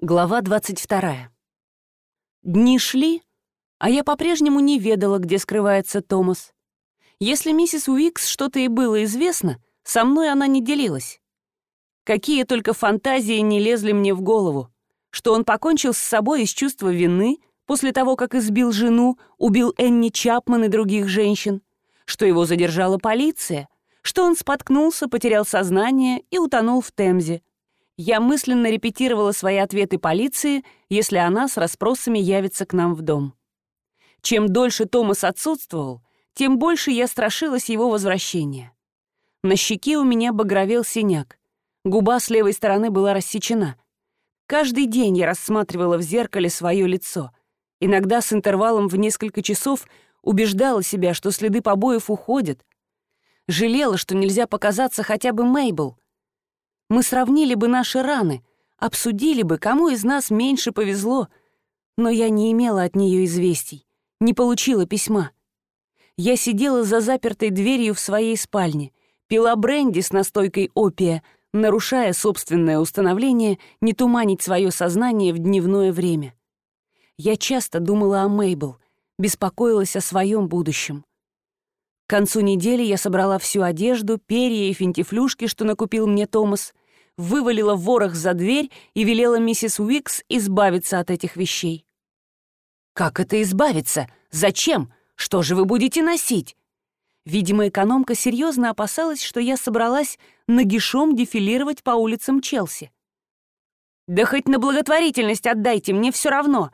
Глава 22. Дни шли, а я по-прежнему не ведала, где скрывается Томас. Если миссис Уикс что-то и было известно, со мной она не делилась. Какие только фантазии не лезли мне в голову, что он покончил с собой из чувства вины после того, как избил жену, убил Энни Чапман и других женщин, что его задержала полиция, что он споткнулся, потерял сознание и утонул в Темзе, я мысленно репетировала свои ответы полиции, если она с расспросами явится к нам в дом. Чем дольше Томас отсутствовал, тем больше я страшилась его возвращения. На щеке у меня багровел синяк. Губа с левой стороны была рассечена. Каждый день я рассматривала в зеркале свое лицо. Иногда с интервалом в несколько часов убеждала себя, что следы побоев уходят. Жалела, что нельзя показаться хотя бы Мейбл — мы сравнили бы наши раны, обсудили бы, кому из нас меньше повезло, но я не имела от нее известий, не получила письма. Я сидела за запертой дверью в своей спальне, пила бренди с настойкой опия, нарушая собственное установление не туманить свое сознание в дневное время. Я часто думала о Мейбл, беспокоилась о своем будущем. К концу недели я собрала всю одежду, перья и финтифлюшки, что накупил мне Томас, вывалила ворох за дверь и велела миссис Уикс избавиться от этих вещей. «Как это избавиться? Зачем? Что же вы будете носить?» Видимо, экономка серьезно опасалась, что я собралась нагишом дефилировать по улицам Челси. «Да хоть на благотворительность отдайте, мне все равно!»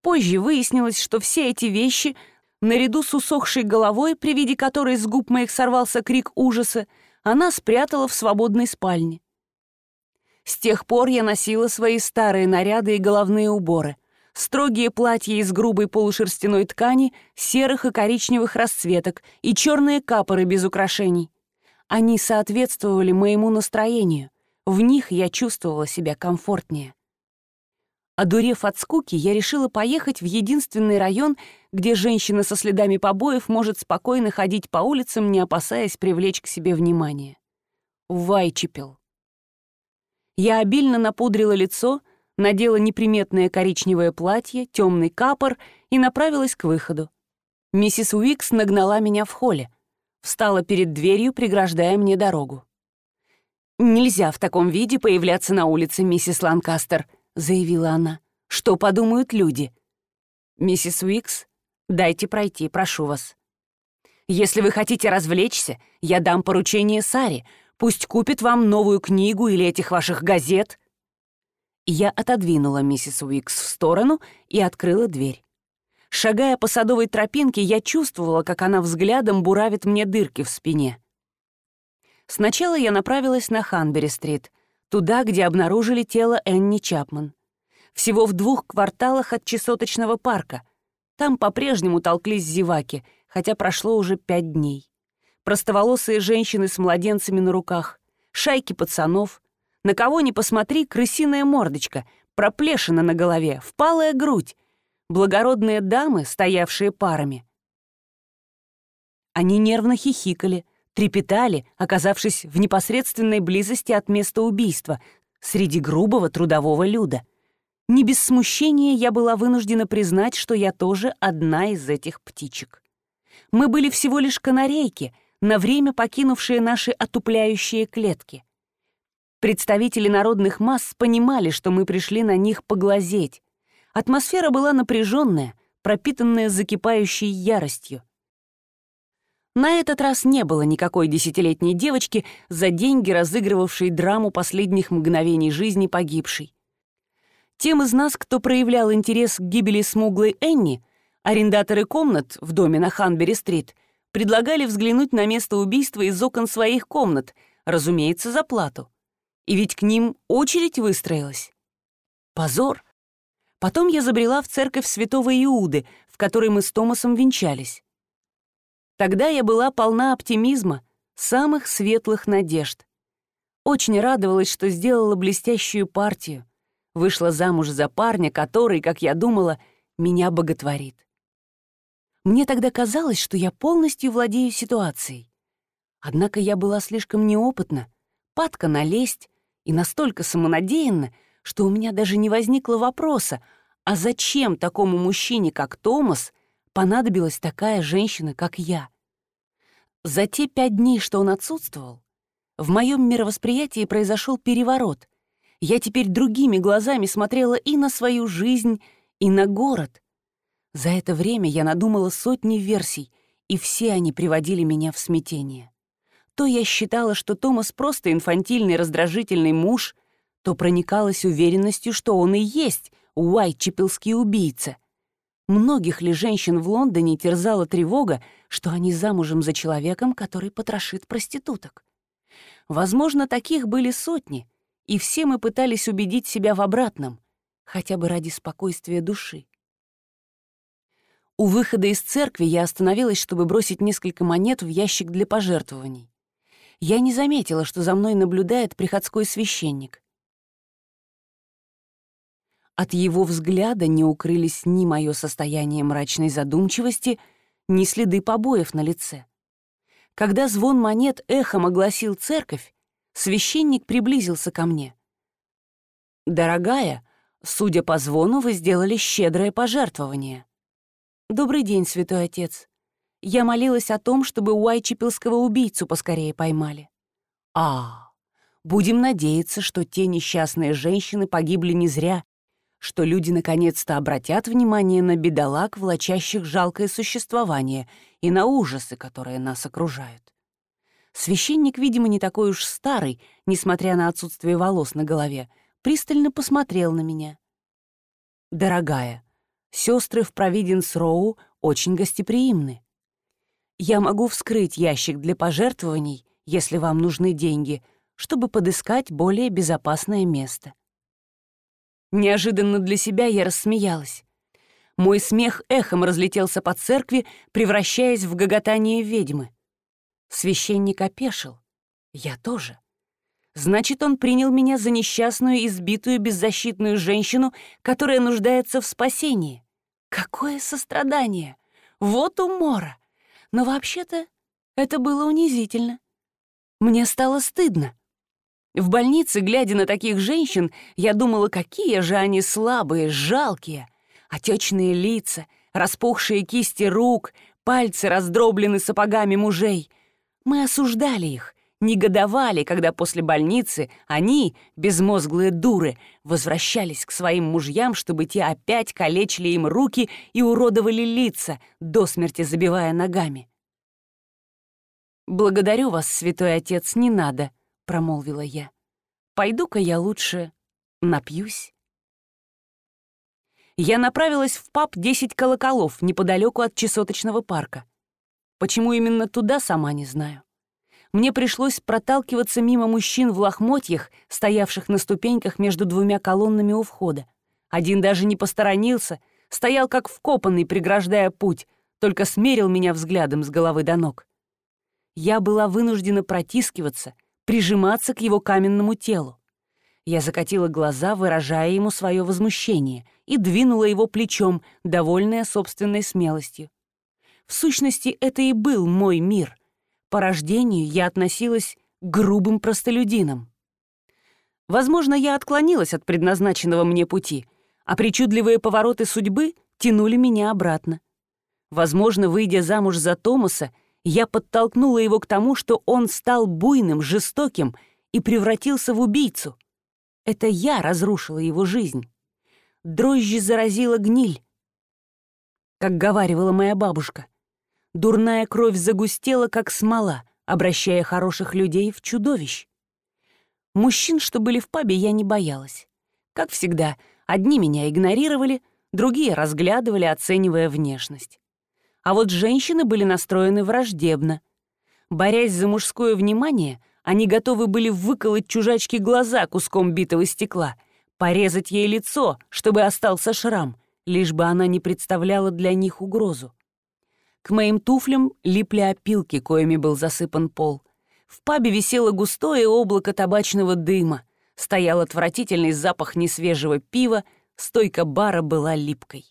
Позже выяснилось, что все эти вещи — Наряду с усохшей головой, при виде которой с губ моих сорвался крик ужаса, она спрятала в свободной спальне. С тех пор я носила свои старые наряды и головные уборы, строгие платья из грубой полушерстяной ткани, серых и коричневых расцветок и черные капоры без украшений. Они соответствовали моему настроению, в них я чувствовала себя комфортнее. Одурев от скуки, я решила поехать в единственный район, где женщина со следами побоев может спокойно ходить по улицам, не опасаясь привлечь к себе внимание. Вайчепел. Я обильно напудрила лицо, надела неприметное коричневое платье, темный капор и направилась к выходу. Миссис Уикс нагнала меня в холле, встала перед дверью, преграждая мне дорогу. «Нельзя в таком виде появляться на улице, миссис Ланкастер», — заявила она. «Что подумают люди?» «Миссис Уикс, дайте пройти, прошу вас». «Если вы хотите развлечься, я дам поручение Саре. Пусть купит вам новую книгу или этих ваших газет». Я отодвинула миссис Уикс в сторону и открыла дверь. Шагая по садовой тропинке, я чувствовала, как она взглядом буравит мне дырки в спине. Сначала я направилась на Ханбери-стрит — туда, где обнаружили тело Энни Чапман. Всего в двух кварталах от чесоточного парка. Там по-прежнему толклись зеваки, хотя прошло уже пять дней. Простоволосые женщины с младенцами на руках, шайки пацанов. На кого ни посмотри, крысиная мордочка, проплешина на голове, впалая грудь, благородные дамы, стоявшие парами. Они нервно хихикали, трепетали, оказавшись в непосредственной близости от места убийства, среди грубого трудового люда. Не без смущения я была вынуждена признать, что я тоже одна из этих птичек. Мы были всего лишь канарейки, на время покинувшие наши отупляющие клетки. Представители народных масс понимали, что мы пришли на них поглазеть. Атмосфера была напряженная, пропитанная закипающей яростью. На этот раз не было никакой десятилетней девочки, за деньги разыгрывавшей драму последних мгновений жизни погибшей. Тем из нас, кто проявлял интерес к гибели смуглой Энни, арендаторы комнат в доме на Ханбери-стрит предлагали взглянуть на место убийства из окон своих комнат, разумеется, за плату. И ведь к ним очередь выстроилась. Позор! Потом я забрела в церковь святого Иуды, в которой мы с Томасом венчались. Тогда я была полна оптимизма, самых светлых надежд. Очень радовалась, что сделала блестящую партию. Вышла замуж за парня, который, как я думала, меня боготворит. Мне тогда казалось, что я полностью владею ситуацией. Однако я была слишком неопытна, падка налезть и настолько самонадеянна, что у меня даже не возникло вопроса, а зачем такому мужчине, как Томас, понадобилась такая женщина, как я? За те пять дней, что он отсутствовал, в моем мировосприятии произошел переворот. Я теперь другими глазами смотрела и на свою жизнь, и на город. За это время я надумала сотни версий, и все они приводили меня в смятение. То я считала, что Томас просто инфантильный раздражительный муж, то проникалась уверенностью, что он и есть Уайтчепелский убийца. Многих ли женщин в Лондоне терзала тревога, что они замужем за человеком, который потрошит проституток? Возможно, таких были сотни, и все мы пытались убедить себя в обратном, хотя бы ради спокойствия души. У выхода из церкви я остановилась, чтобы бросить несколько монет в ящик для пожертвований. Я не заметила, что за мной наблюдает приходской священник. От его взгляда не укрылись ни мое состояние мрачной задумчивости, ни следы побоев на лице. Когда звон монет эхом огласил церковь, священник приблизился ко мне. «Дорогая, судя по звону, вы сделали щедрое пожертвование». «Добрый день, святой отец. Я молилась о том, чтобы Уайчепилского убийцу поскорее поймали». «А, будем надеяться, что те несчастные женщины погибли не зря, что люди наконец-то обратят внимание на бедолаг, влачащих жалкое существование, и на ужасы, которые нас окружают. Священник, видимо, не такой уж старый, несмотря на отсутствие волос на голове, пристально посмотрел на меня. «Дорогая, сестры в Провиденс Роу очень гостеприимны. Я могу вскрыть ящик для пожертвований, если вам нужны деньги, чтобы подыскать более безопасное место. Неожиданно для себя я рассмеялась. Мой смех эхом разлетелся по церкви, превращаясь в гоготание ведьмы. Священник опешил. Я тоже. Значит, он принял меня за несчастную, избитую, беззащитную женщину, которая нуждается в спасении. Какое сострадание! Вот умора! Но вообще-то это было унизительно. Мне стало стыдно. В больнице, глядя на таких женщин, я думала, какие же они слабые, жалкие. Отечные лица, распухшие кисти рук, пальцы раздроблены сапогами мужей. Мы осуждали их, негодовали, когда после больницы они, безмозглые дуры, возвращались к своим мужьям, чтобы те опять калечили им руки и уродовали лица, до смерти забивая ногами. «Благодарю вас, святой отец, не надо», — промолвила я. «Пойду-ка я лучше напьюсь». Я направилась в паб «Десять колоколов» неподалеку от чесоточного парка. Почему именно туда, сама не знаю. Мне пришлось проталкиваться мимо мужчин в лохмотьях, стоявших на ступеньках между двумя колоннами у входа. Один даже не посторонился, стоял как вкопанный, преграждая путь, только смерил меня взглядом с головы до ног. Я была вынуждена протискиваться, прижиматься к его каменному телу. Я закатила глаза, выражая ему свое возмущение, и двинула его плечом, довольная собственной смелостью. В сущности, это и был мой мир. По рождению я относилась к грубым простолюдинам. Возможно, я отклонилась от предназначенного мне пути, а причудливые повороты судьбы тянули меня обратно. Возможно, выйдя замуж за Томаса, я подтолкнула его к тому, что он стал буйным, жестоким и превратился в убийцу. Это я разрушила его жизнь. Дрожжи заразила гниль, как говаривала моя бабушка. Дурная кровь загустела, как смола, обращая хороших людей в чудовищ. Мужчин, что были в пабе, я не боялась. Как всегда, одни меня игнорировали, другие разглядывали, оценивая внешность а вот женщины были настроены враждебно. Борясь за мужское внимание, они готовы были выколоть чужачке глаза куском битого стекла, порезать ей лицо, чтобы остался шрам, лишь бы она не представляла для них угрозу. К моим туфлям липли опилки, коими был засыпан пол. В пабе висело густое облако табачного дыма, стоял отвратительный запах несвежего пива, стойка бара была липкой.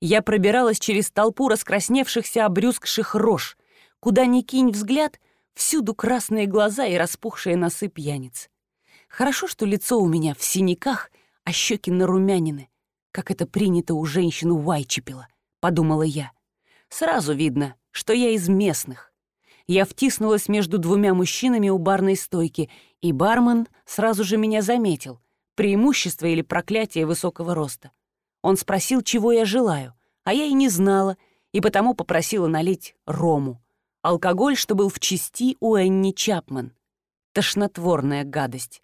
Я пробиралась через толпу раскрасневшихся обрюзгших рож. Куда ни кинь взгляд, всюду красные глаза и распухшие носы пьяниц. Хорошо, что лицо у меня в синяках, а щеки нарумянины, как это принято у женщин Уайчепела, подумала я. Сразу видно, что я из местных. Я втиснулась между двумя мужчинами у барной стойки, и бармен сразу же меня заметил. Преимущество или проклятие высокого роста. Он спросил, чего я желаю, а я и не знала, и потому попросила налить рому. Алкоголь, что был в части у Энни Чапман. Тошнотворная гадость.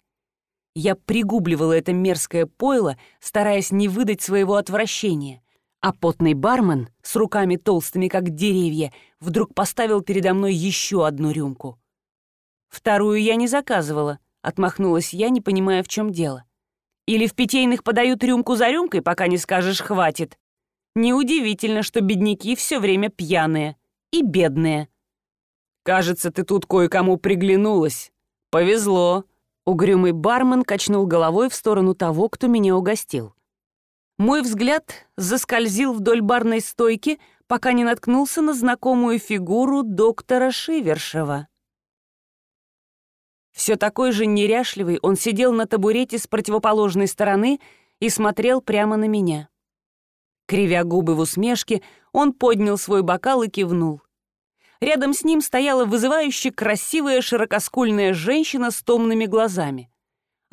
Я пригубливала это мерзкое пойло, стараясь не выдать своего отвращения. А потный бармен, с руками толстыми, как деревья, вдруг поставил передо мной еще одну рюмку. «Вторую я не заказывала», — отмахнулась я, не понимая, в чем дело. «Или в питейных подают рюмку за рюмкой, пока не скажешь «хватит». Неудивительно, что бедняки все время пьяные и бедные». «Кажется, ты тут кое-кому приглянулась. Повезло», Угрюмый бармен качнул головой в сторону того, кто меня угостил. Мой взгляд заскользил вдоль барной стойки, пока не наткнулся на знакомую фигуру доктора Шивершева. Все такой же неряшливый, он сидел на табурете с противоположной стороны и смотрел прямо на меня. Кривя губы в усмешке, он поднял свой бокал и кивнул. Рядом с ним стояла вызывающе красивая широкоскульная женщина с томными глазами.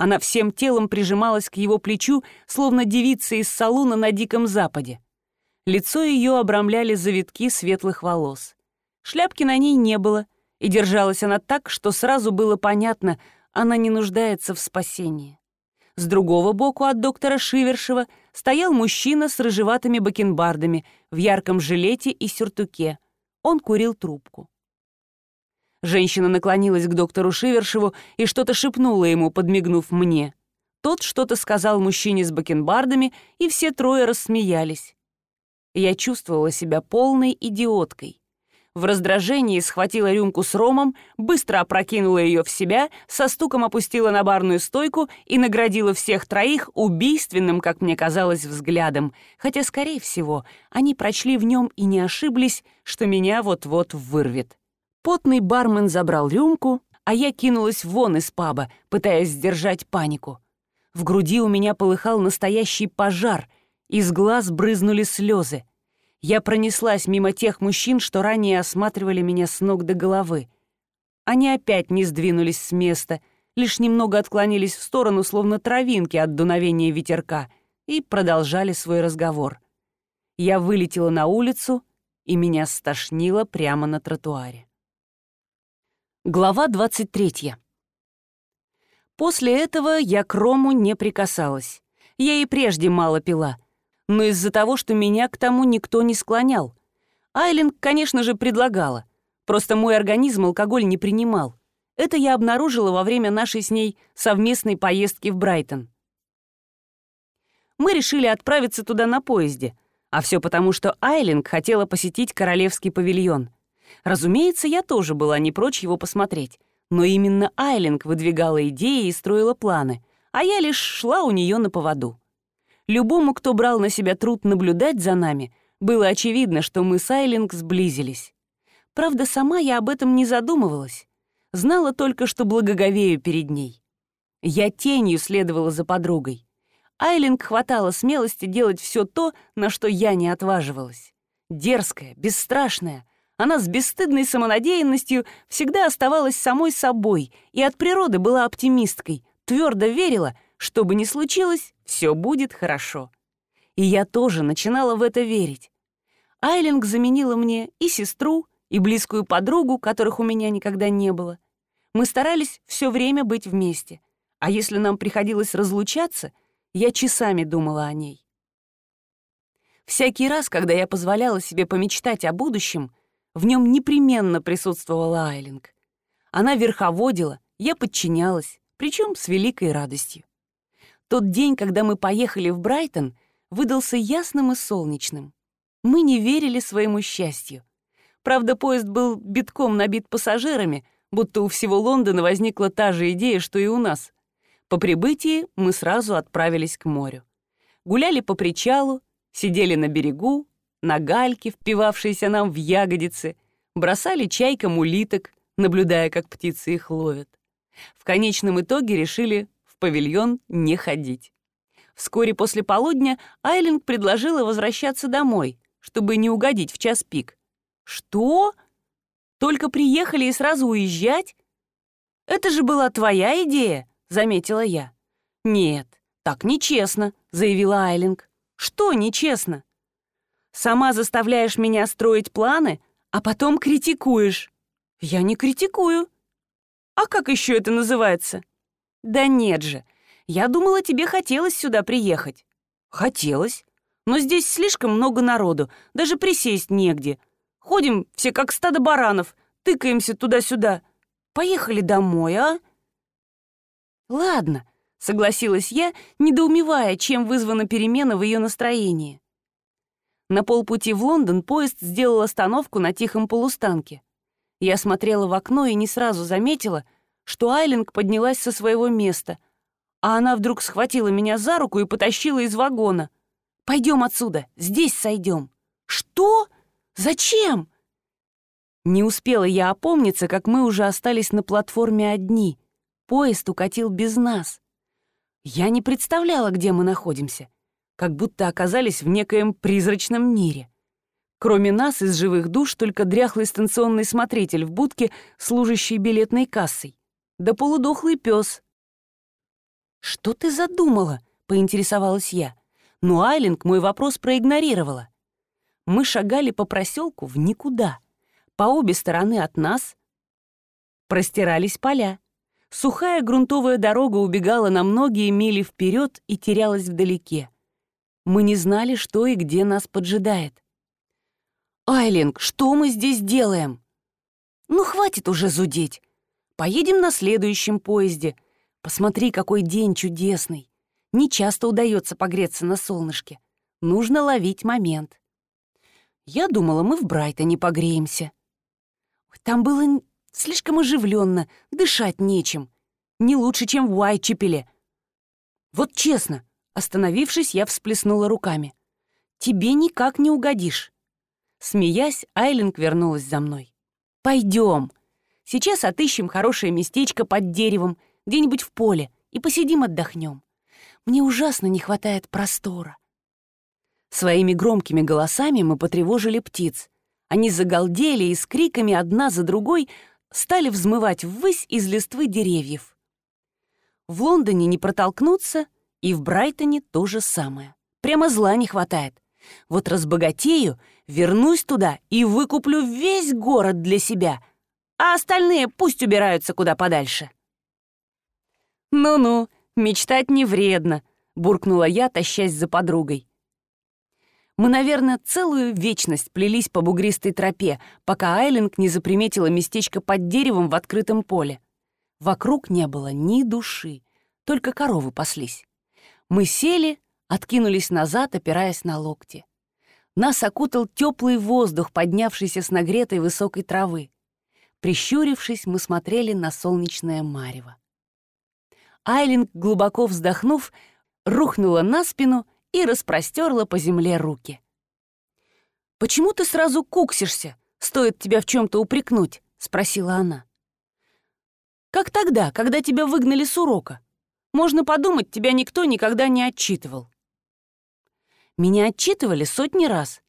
Она всем телом прижималась к его плечу, словно девица из салуна на Диком Западе. Лицо ее обрамляли завитки светлых волос. Шляпки на ней не было, и держалась она так, что сразу было понятно, она не нуждается в спасении. С другого боку от доктора Шивершева стоял мужчина с рыжеватыми бакенбардами в ярком жилете и сюртуке. Он курил трубку. Женщина наклонилась к доктору Шивершеву и что-то шепнула ему, подмигнув мне. Тот что-то сказал мужчине с бакенбардами, и все трое рассмеялись. Я чувствовала себя полной идиоткой. В раздражении схватила рюмку с ромом, быстро опрокинула ее в себя, со стуком опустила на барную стойку и наградила всех троих убийственным, как мне казалось, взглядом, хотя, скорее всего, они прочли в нем и не ошиблись, что меня вот-вот вырвет. Потный бармен забрал рюмку, а я кинулась вон из паба, пытаясь сдержать панику. В груди у меня полыхал настоящий пожар, из глаз брызнули слезы. Я пронеслась мимо тех мужчин, что ранее осматривали меня с ног до головы. Они опять не сдвинулись с места, лишь немного отклонились в сторону, словно травинки от дуновения ветерка, и продолжали свой разговор. Я вылетела на улицу, и меня стошнило прямо на тротуаре. Глава 23. После этого я к Рому не прикасалась. Я и прежде мало пила, но из-за того, что меня к тому никто не склонял. Айлинг, конечно же, предлагала. Просто мой организм алкоголь не принимал. Это я обнаружила во время нашей с ней совместной поездки в Брайтон. Мы решили отправиться туда на поезде, а все потому, что Айлинг хотела посетить Королевский павильон. Разумеется, я тоже была не прочь его посмотреть, но именно Айлинг выдвигала идеи и строила планы, а я лишь шла у нее на поводу. Любому, кто брал на себя труд наблюдать за нами, было очевидно, что мы с Айлинг сблизились. Правда, сама я об этом не задумывалась. Знала только, что благоговею перед ней. Я тенью следовала за подругой. Айлинг хватало смелости делать все то, на что я не отваживалась. Дерзкая, бесстрашная, она с бесстыдной самонадеянностью всегда оставалась самой собой и от природы была оптимисткой, твердо верила, что бы ни случилось, все будет хорошо. И я тоже начинала в это верить. Айлинг заменила мне и сестру, и близкую подругу, которых у меня никогда не было. Мы старались все время быть вместе, а если нам приходилось разлучаться, я часами думала о ней. Всякий раз, когда я позволяла себе помечтать о будущем, в нем непременно присутствовала Айлинг. Она верховодила, я подчинялась, причем с великой радостью. Тот день, когда мы поехали в Брайтон, выдался ясным и солнечным. Мы не верили своему счастью. Правда, поезд был битком набит пассажирами, будто у всего Лондона возникла та же идея, что и у нас. По прибытии мы сразу отправились к морю. Гуляли по причалу, сидели на берегу, на гальке, впивавшиеся нам в ягодицы, бросали чайкам улиток, наблюдая, как птицы их ловят. В конечном итоге решили павильон не ходить. Вскоре после полудня Айлинг предложила возвращаться домой, чтобы не угодить в час пик. «Что? Только приехали и сразу уезжать? Это же была твоя идея», — заметила я. «Нет, так нечестно», — заявила Айлинг. «Что нечестно?» «Сама заставляешь меня строить планы, а потом критикуешь». «Я не критикую». «А как еще это называется?» «Да нет же, я думала, тебе хотелось сюда приехать». «Хотелось. Но здесь слишком много народу, даже присесть негде. Ходим все как стадо баранов, тыкаемся туда-сюда. Поехали домой, а?» «Ладно», — согласилась я, недоумевая, чем вызвана перемена в ее настроении. На полпути в Лондон поезд сделал остановку на тихом полустанке. Я смотрела в окно и не сразу заметила, что Айлинг поднялась со своего места, а она вдруг схватила меня за руку и потащила из вагона. «Пойдем отсюда, здесь сойдем». «Что? Зачем?» Не успела я опомниться, как мы уже остались на платформе одни. Поезд укатил без нас. Я не представляла, где мы находимся, как будто оказались в некоем призрачном мире. Кроме нас из живых душ только дряхлый станционный смотритель в будке, служащий билетной кассой. Да полудохлый пес. «Что ты задумала?» — поинтересовалась я. Но Айлинг мой вопрос проигнорировала. Мы шагали по проселку в никуда — по обе стороны от нас простирались поля. Сухая грунтовая дорога убегала на многие мили вперед и терялась вдалеке. Мы не знали, что и где нас поджидает. «Айлинг, что мы здесь делаем?» «Ну, хватит уже зудеть. Поедем на следующем поезде. Посмотри, какой день чудесный. Не часто удается погреться на солнышке. Нужно ловить момент». Я думала, мы в Брайтоне погреемся. Там было слишком оживленно, дышать нечем. Не лучше, чем в Уайчепеле. Вот честно, остановившись, я всплеснула руками. Тебе никак не угодишь. Смеясь, Айлинг вернулась за мной. Пойдем. Сейчас отыщем хорошее местечко под деревом, где-нибудь в поле, и посидим отдохнем. Мне ужасно не хватает простора. Своими громкими голосами мы потревожили птиц. Они загалдели и с криками одна за другой стали взмывать ввысь из листвы деревьев. В Лондоне не протолкнуться, и в Брайтоне то же самое. Прямо зла не хватает. Вот разбогатею, вернусь туда и выкуплю весь город для себя, а остальные пусть убираются куда подальше. «Ну-ну, мечтать не вредно», — буркнула я, тащась за подругой. Мы, наверное, целую вечность плелись по бугристой тропе, пока Айлинг не заприметила местечко под деревом в открытом поле. Вокруг не было ни души, только коровы паслись. Мы сели, откинулись назад, опираясь на локти. Нас окутал теплый воздух, поднявшийся с нагретой высокой травы. Прищурившись, мы смотрели на солнечное марево. Айлинг, глубоко вздохнув, рухнула на спину и распростерла по земле руки. «Почему ты сразу куксишься? Стоит тебя в чем то упрекнуть?» — спросила она. «Как тогда, когда тебя выгнали с урока? Можно подумать, тебя никто никогда не отчитывал». «Меня отчитывали сотни раз.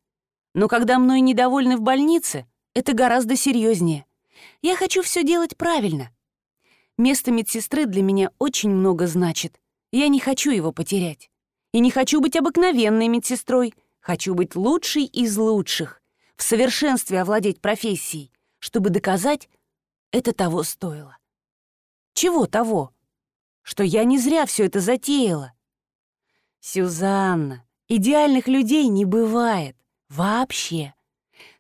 Но когда мной недовольны в больнице, это гораздо серьезнее. Я хочу все делать правильно. Место медсестры для меня очень много значит. Я не хочу его потерять. И не хочу быть обыкновенной медсестрой. Хочу быть лучшей из лучших, в совершенстве овладеть профессией, чтобы доказать, это того стоило. Чего того? Что я не зря все это затеяла. Сюзанна, идеальных людей не бывает. Вообще.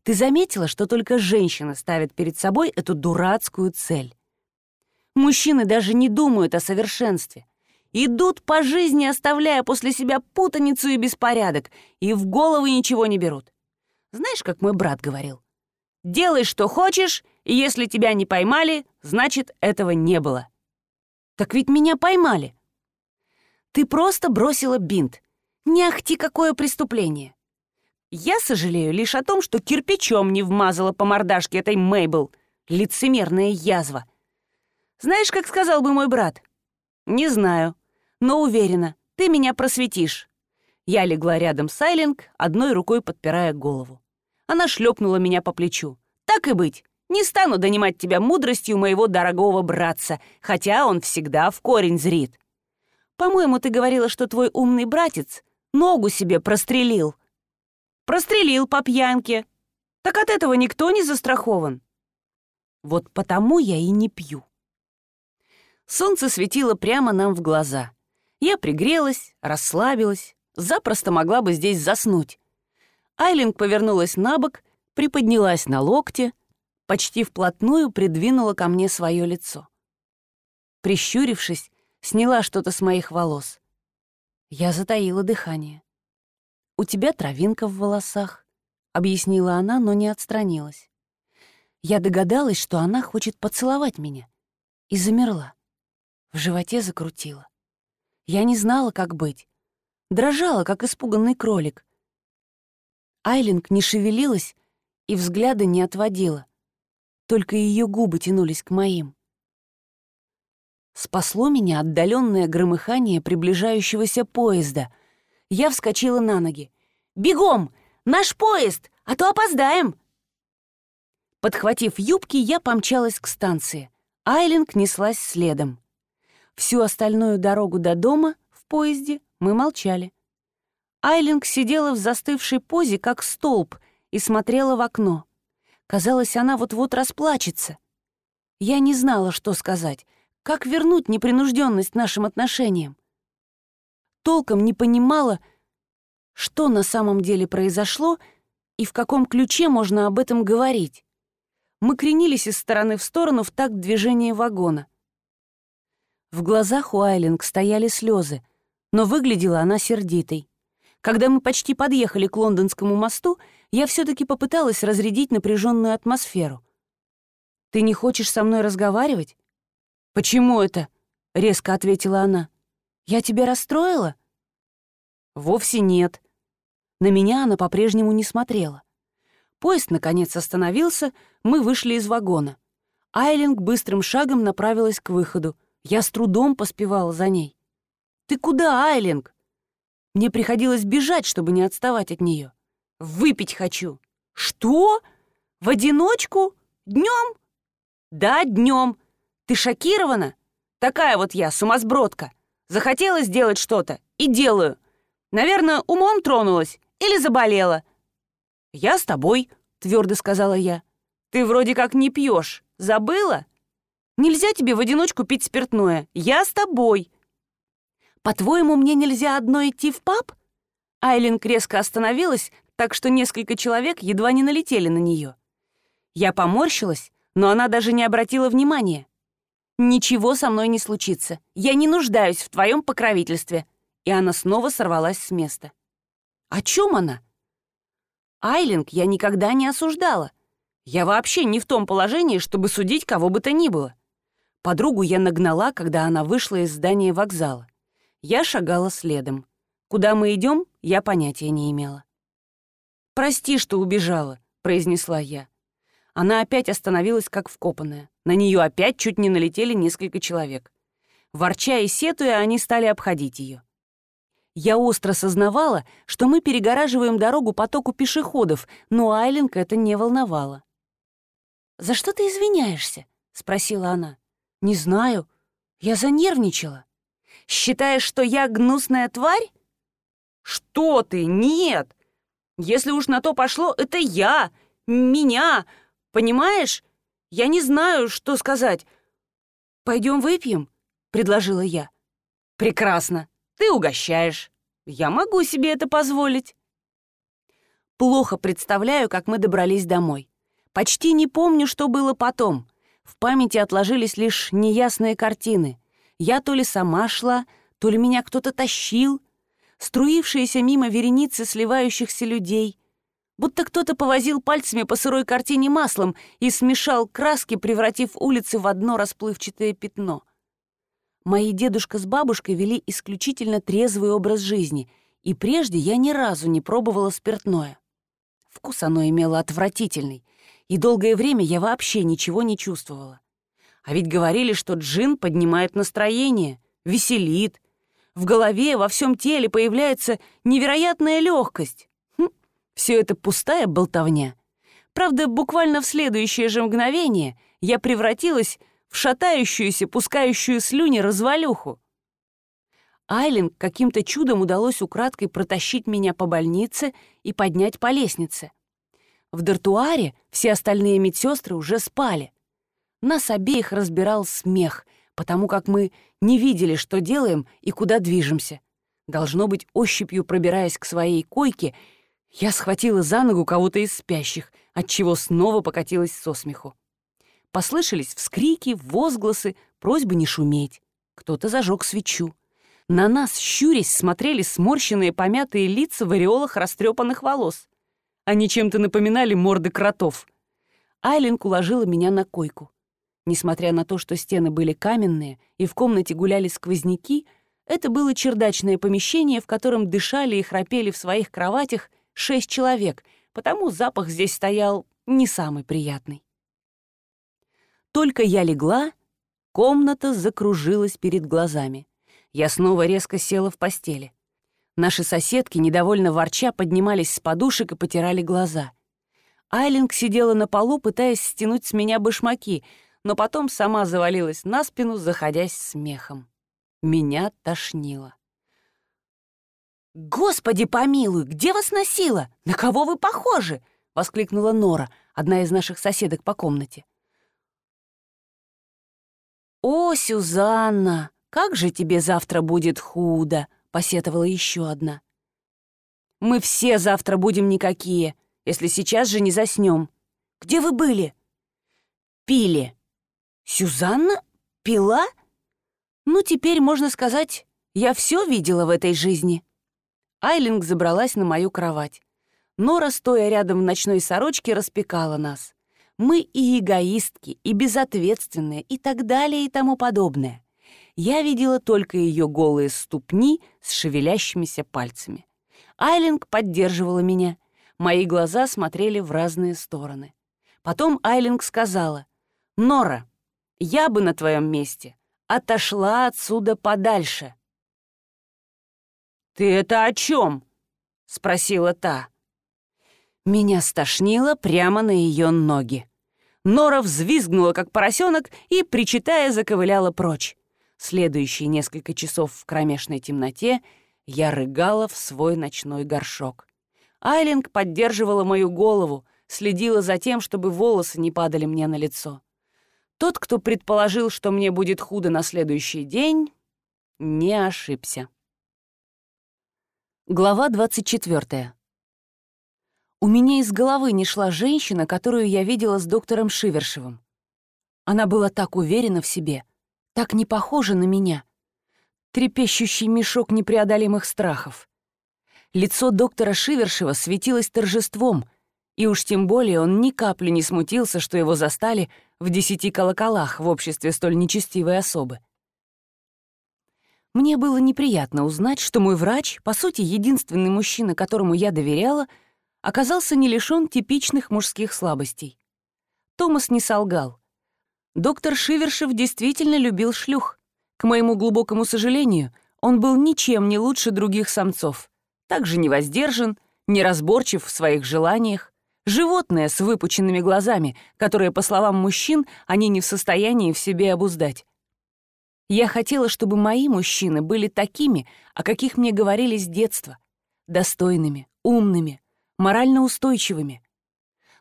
Ты заметила, что только женщины ставят перед собой эту дурацкую цель? Мужчины даже не думают о совершенстве идут по жизни, оставляя после себя путаницу и беспорядок, и в голову ничего не берут. Знаешь, как мой брат говорил? «Делай, что хочешь, и если тебя не поймали, значит, этого не было». Так ведь меня поймали. Ты просто бросила бинт. Не ахти какое преступление. Я сожалею лишь о том, что кирпичом не вмазала по мордашке этой Мейбл, лицемерная язва. Знаешь, как сказал бы мой брат? Не знаю, но уверена, ты меня просветишь». Я легла рядом с Айлинг, одной рукой подпирая голову. Она шлепнула меня по плечу. «Так и быть, не стану донимать тебя мудростью моего дорогого братца, хотя он всегда в корень зрит. По-моему, ты говорила, что твой умный братец ногу себе прострелил». «Прострелил по пьянке. Так от этого никто не застрахован». «Вот потому я и не пью». Солнце светило прямо нам в глаза. Я пригрелась, расслабилась, запросто могла бы здесь заснуть. Айлинг повернулась на бок, приподнялась на локте, почти вплотную придвинула ко мне свое лицо. Прищурившись, сняла что-то с моих волос. Я затаила дыхание. «У тебя травинка в волосах», — объяснила она, но не отстранилась. Я догадалась, что она хочет поцеловать меня, и замерла. В животе закрутила. Я не знала, как быть. Дрожала, как испуганный кролик. Айлинг не шевелилась и взгляда не отводила. Только ее губы тянулись к моим. Спасло меня отдаленное громыхание приближающегося поезда. Я вскочила на ноги. «Бегом! Наш поезд! А то опоздаем!» Подхватив юбки, я помчалась к станции. Айлинг неслась следом. Всю остальную дорогу до дома в поезде мы молчали. Айлинг сидела в застывшей позе, как столб, и смотрела в окно. Казалось, она вот-вот расплачется. Я не знала, что сказать, как вернуть непринужденность нашим отношениям. Толком не понимала, что на самом деле произошло и в каком ключе можно об этом говорить. Мы кренились из стороны в сторону в такт движения вагона. В глазах у Айлинг стояли слезы, но выглядела она сердитой. Когда мы почти подъехали к лондонскому мосту, я все-таки попыталась разрядить напряженную атмосферу. «Ты не хочешь со мной разговаривать?» «Почему это?» — резко ответила она. «Я тебя расстроила?» «Вовсе нет». На меня она по-прежнему не смотрела. Поезд, наконец, остановился, мы вышли из вагона. Айлинг быстрым шагом направилась к выходу, я с трудом поспевала за ней. «Ты куда, Айлинг?» Мне приходилось бежать, чтобы не отставать от нее. «Выпить хочу». «Что? В одиночку? Днем?» «Да, днем. Ты шокирована? Такая вот я, сумасбродка. Захотела сделать что-то и делаю. Наверное, умом тронулась или заболела». «Я с тобой», — твердо сказала я. «Ты вроде как не пьешь. Забыла?» Нельзя тебе в одиночку пить спиртное. Я с тобой. По-твоему, мне нельзя одной идти в паб? Айлин резко остановилась, так что несколько человек едва не налетели на нее. Я поморщилась, но она даже не обратила внимания. «Ничего со мной не случится. Я не нуждаюсь в твоем покровительстве». И она снова сорвалась с места. «О чем она?» Айлинг я никогда не осуждала. Я вообще не в том положении, чтобы судить кого бы то ни было. Подругу я нагнала, когда она вышла из здания вокзала. Я шагала следом. Куда мы идем, я понятия не имела. «Прости, что убежала», — произнесла я. Она опять остановилась, как вкопанная. На нее опять чуть не налетели несколько человек. Ворча и сетуя, они стали обходить ее. Я остро сознавала, что мы перегораживаем дорогу потоку пешеходов, но Айлинг это не волновало. «За что ты извиняешься?» — спросила она. «Не знаю. Я занервничала. Считаешь, что я гнусная тварь?» «Что ты? Нет! Если уж на то пошло, это я, меня, понимаешь? Я не знаю, что сказать. Пойдем выпьем?» — предложила я. «Прекрасно. Ты угощаешь. Я могу себе это позволить». Плохо представляю, как мы добрались домой. Почти не помню, что было потом. В памяти отложились лишь неясные картины. Я то ли сама шла, то ли меня кто-то тащил. Струившиеся мимо вереницы сливающихся людей. Будто кто-то повозил пальцами по сырой картине маслом и смешал краски, превратив улицы в одно расплывчатое пятно. Мои дедушка с бабушкой вели исключительно трезвый образ жизни, и прежде я ни разу не пробовала спиртное. Вкус оно имело отвратительный, и долгое время я вообще ничего не чувствовала. А ведь говорили, что джин поднимает настроение, веселит. В голове, во всем теле появляется невероятная легкость. Хм, все это пустая болтовня. Правда, буквально в следующее же мгновение я превратилась в шатающуюся, пускающую слюни развалюху. Айлинг каким-то чудом удалось украдкой протащить меня по больнице и поднять по лестнице. В дартуаре все остальные медсестры уже спали. Нас обеих разбирал смех, потому как мы не видели, что делаем и куда движемся. Должно быть, ощупью пробираясь к своей койке, я схватила за ногу кого-то из спящих, отчего снова покатилась со смеху. Послышались вскрики, возгласы, просьбы не шуметь. Кто-то зажег свечу. На нас, щурясь, смотрели сморщенные помятые лица в ореолах растрепанных волос. Они чем-то напоминали морды кротов. Айлинг уложила меня на койку. Несмотря на то, что стены были каменные и в комнате гуляли сквозняки, это было чердачное помещение, в котором дышали и храпели в своих кроватях шесть человек, потому запах здесь стоял не самый приятный. Только я легла, комната закружилась перед глазами. Я снова резко села в постели. Наши соседки, недовольно ворча, поднимались с подушек и потирали глаза. Айлинг сидела на полу, пытаясь стянуть с меня башмаки, но потом сама завалилась на спину, заходясь смехом. Меня тошнило. «Господи помилуй, где вас носило? На кого вы похожи?» — воскликнула Нора, одна из наших соседок по комнате. «О, Сюзанна, как же тебе завтра будет худо!» посетовала еще одна. «Мы все завтра будем никакие, если сейчас же не заснем. Где вы были?» «Пили». «Сюзанна? Пила?» «Ну, теперь, можно сказать, я все видела в этой жизни». Айлинг забралась на мою кровать. Нора, стоя рядом в ночной сорочке, распекала нас. Мы и эгоистки, и безответственные, и так далее, и тому подобное я видела только ее голые ступни с шевелящимися пальцами. Айлинг поддерживала меня. Мои глаза смотрели в разные стороны. Потом Айлинг сказала, «Нора, я бы на твоем месте отошла отсюда подальше». «Ты это о чем?» — спросила та. Меня стошнило прямо на ее ноги. Нора взвизгнула, как поросенок, и, причитая, заковыляла прочь. Следующие несколько часов в кромешной темноте я рыгала в свой ночной горшок. Айлинг поддерживала мою голову, следила за тем, чтобы волосы не падали мне на лицо. Тот, кто предположил, что мне будет худо на следующий день, не ошибся. Глава 24. У меня из головы не шла женщина, которую я видела с доктором Шивершевым. Она была так уверена в себе — так не похоже на меня. Трепещущий мешок непреодолимых страхов. Лицо доктора Шивершева светилось торжеством, и уж тем более он ни капли не смутился, что его застали в десяти колоколах в обществе столь нечестивой особы. Мне было неприятно узнать, что мой врач, по сути, единственный мужчина, которому я доверяла, оказался не лишён типичных мужских слабостей. Томас не солгал. Доктор Шивершев действительно любил шлюх. К моему глубокому сожалению, он был ничем не лучше других самцов. Также невоздержан, неразборчив в своих желаниях, животное с выпученными глазами, которые, по словам мужчин, они не в состоянии в себе обуздать. Я хотела, чтобы мои мужчины были такими, о каких мне говорили с детства, достойными, умными, морально устойчивыми.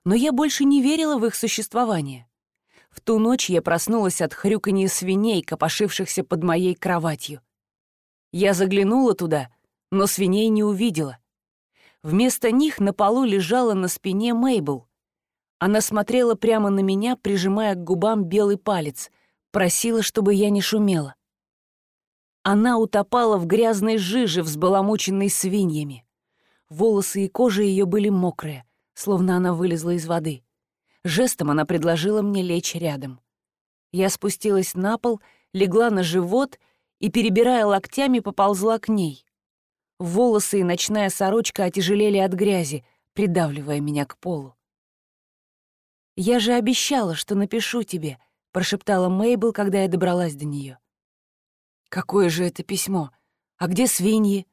Но я больше не верила в их существование. В ту ночь я проснулась от хрюканья свиней, копошившихся под моей кроватью. Я заглянула туда, но свиней не увидела. Вместо них на полу лежала на спине Мейбл. Она смотрела прямо на меня, прижимая к губам белый палец, просила, чтобы я не шумела. Она утопала в грязной жиже, взбаламученной свиньями. Волосы и кожа ее были мокрые, словно она вылезла из воды. Жестом она предложила мне лечь рядом. Я спустилась на пол, легла на живот и, перебирая локтями, поползла к ней. Волосы и ночная сорочка отяжелели от грязи, придавливая меня к полу. «Я же обещала, что напишу тебе», — прошептала Мейбл, когда я добралась до нее. «Какое же это письмо? А где свиньи?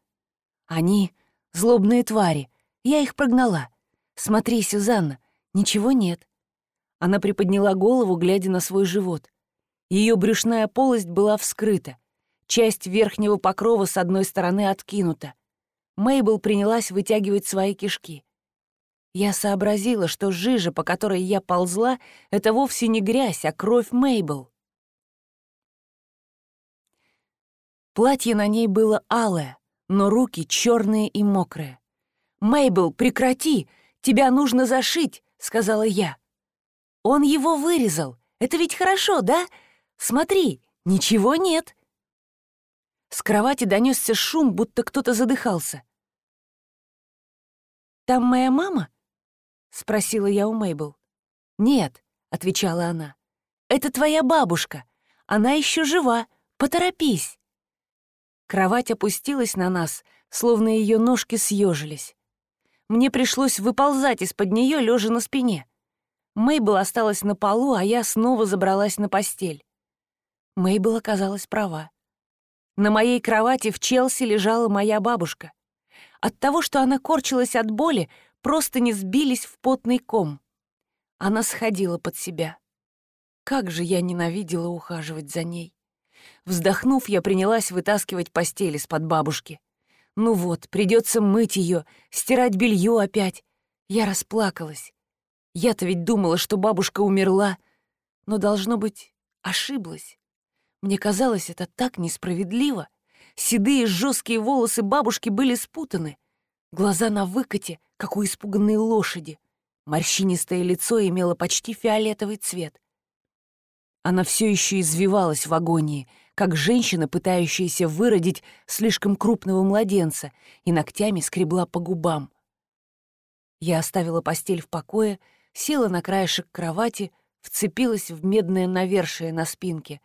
Они — злобные твари. Я их прогнала. Смотри, Сюзанна, ничего нет. Она приподняла голову, глядя на свой живот. Ее брюшная полость была вскрыта. Часть верхнего покрова с одной стороны откинута. Мейбл принялась вытягивать свои кишки. Я сообразила, что жижа, по которой я ползла, это вовсе не грязь, а кровь Мейбл. Платье на ней было алое, но руки черные и мокрые. «Мейбл, прекрати! Тебя нужно зашить!» — сказала я. «Он его вырезал. Это ведь хорошо, да? Смотри, ничего нет». С кровати донесся шум, будто кто-то задыхался. «Там моя мама?» — спросила я у Мейбл. «Нет», — отвечала она. «Это твоя бабушка. Она еще жива. Поторопись». Кровать опустилась на нас, словно ее ножки съежились. Мне пришлось выползать из-под нее, лежа на спине. Мейбл осталась на полу, а я снова забралась на постель. Мейбл оказалась права. На моей кровати в Челси лежала моя бабушка. От того, что она корчилась от боли, просто не сбились в потный ком. Она сходила под себя. Как же я ненавидела ухаживать за ней. Вздохнув, я принялась вытаскивать постель из-под бабушки. Ну вот, придется мыть ее, стирать белье опять. Я расплакалась. Я-то ведь думала, что бабушка умерла, но, должно быть, ошиблась. Мне казалось, это так несправедливо. Седые жесткие волосы бабушки были спутаны. Глаза на выкате, как у испуганной лошади. Морщинистое лицо имело почти фиолетовый цвет. Она все еще извивалась в агонии, как женщина, пытающаяся выродить слишком крупного младенца, и ногтями скребла по губам. Я оставила постель в покое, села на краешек кровати, вцепилась в медное навершие на спинке,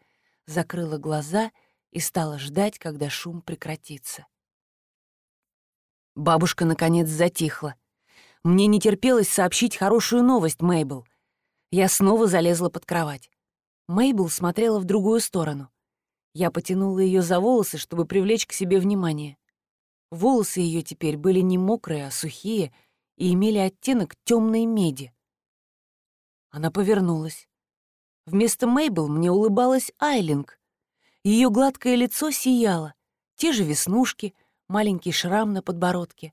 закрыла глаза и стала ждать, когда шум прекратится. Бабушка, наконец, затихла. Мне не терпелось сообщить хорошую новость Мейбл. Я снова залезла под кровать. Мейбл смотрела в другую сторону. Я потянула ее за волосы, чтобы привлечь к себе внимание. Волосы ее теперь были не мокрые, а сухие и имели оттенок темной меди. Она повернулась. Вместо Мейбл мне улыбалась Айлинг. Ее гладкое лицо сияло, те же веснушки, маленький шрам на подбородке.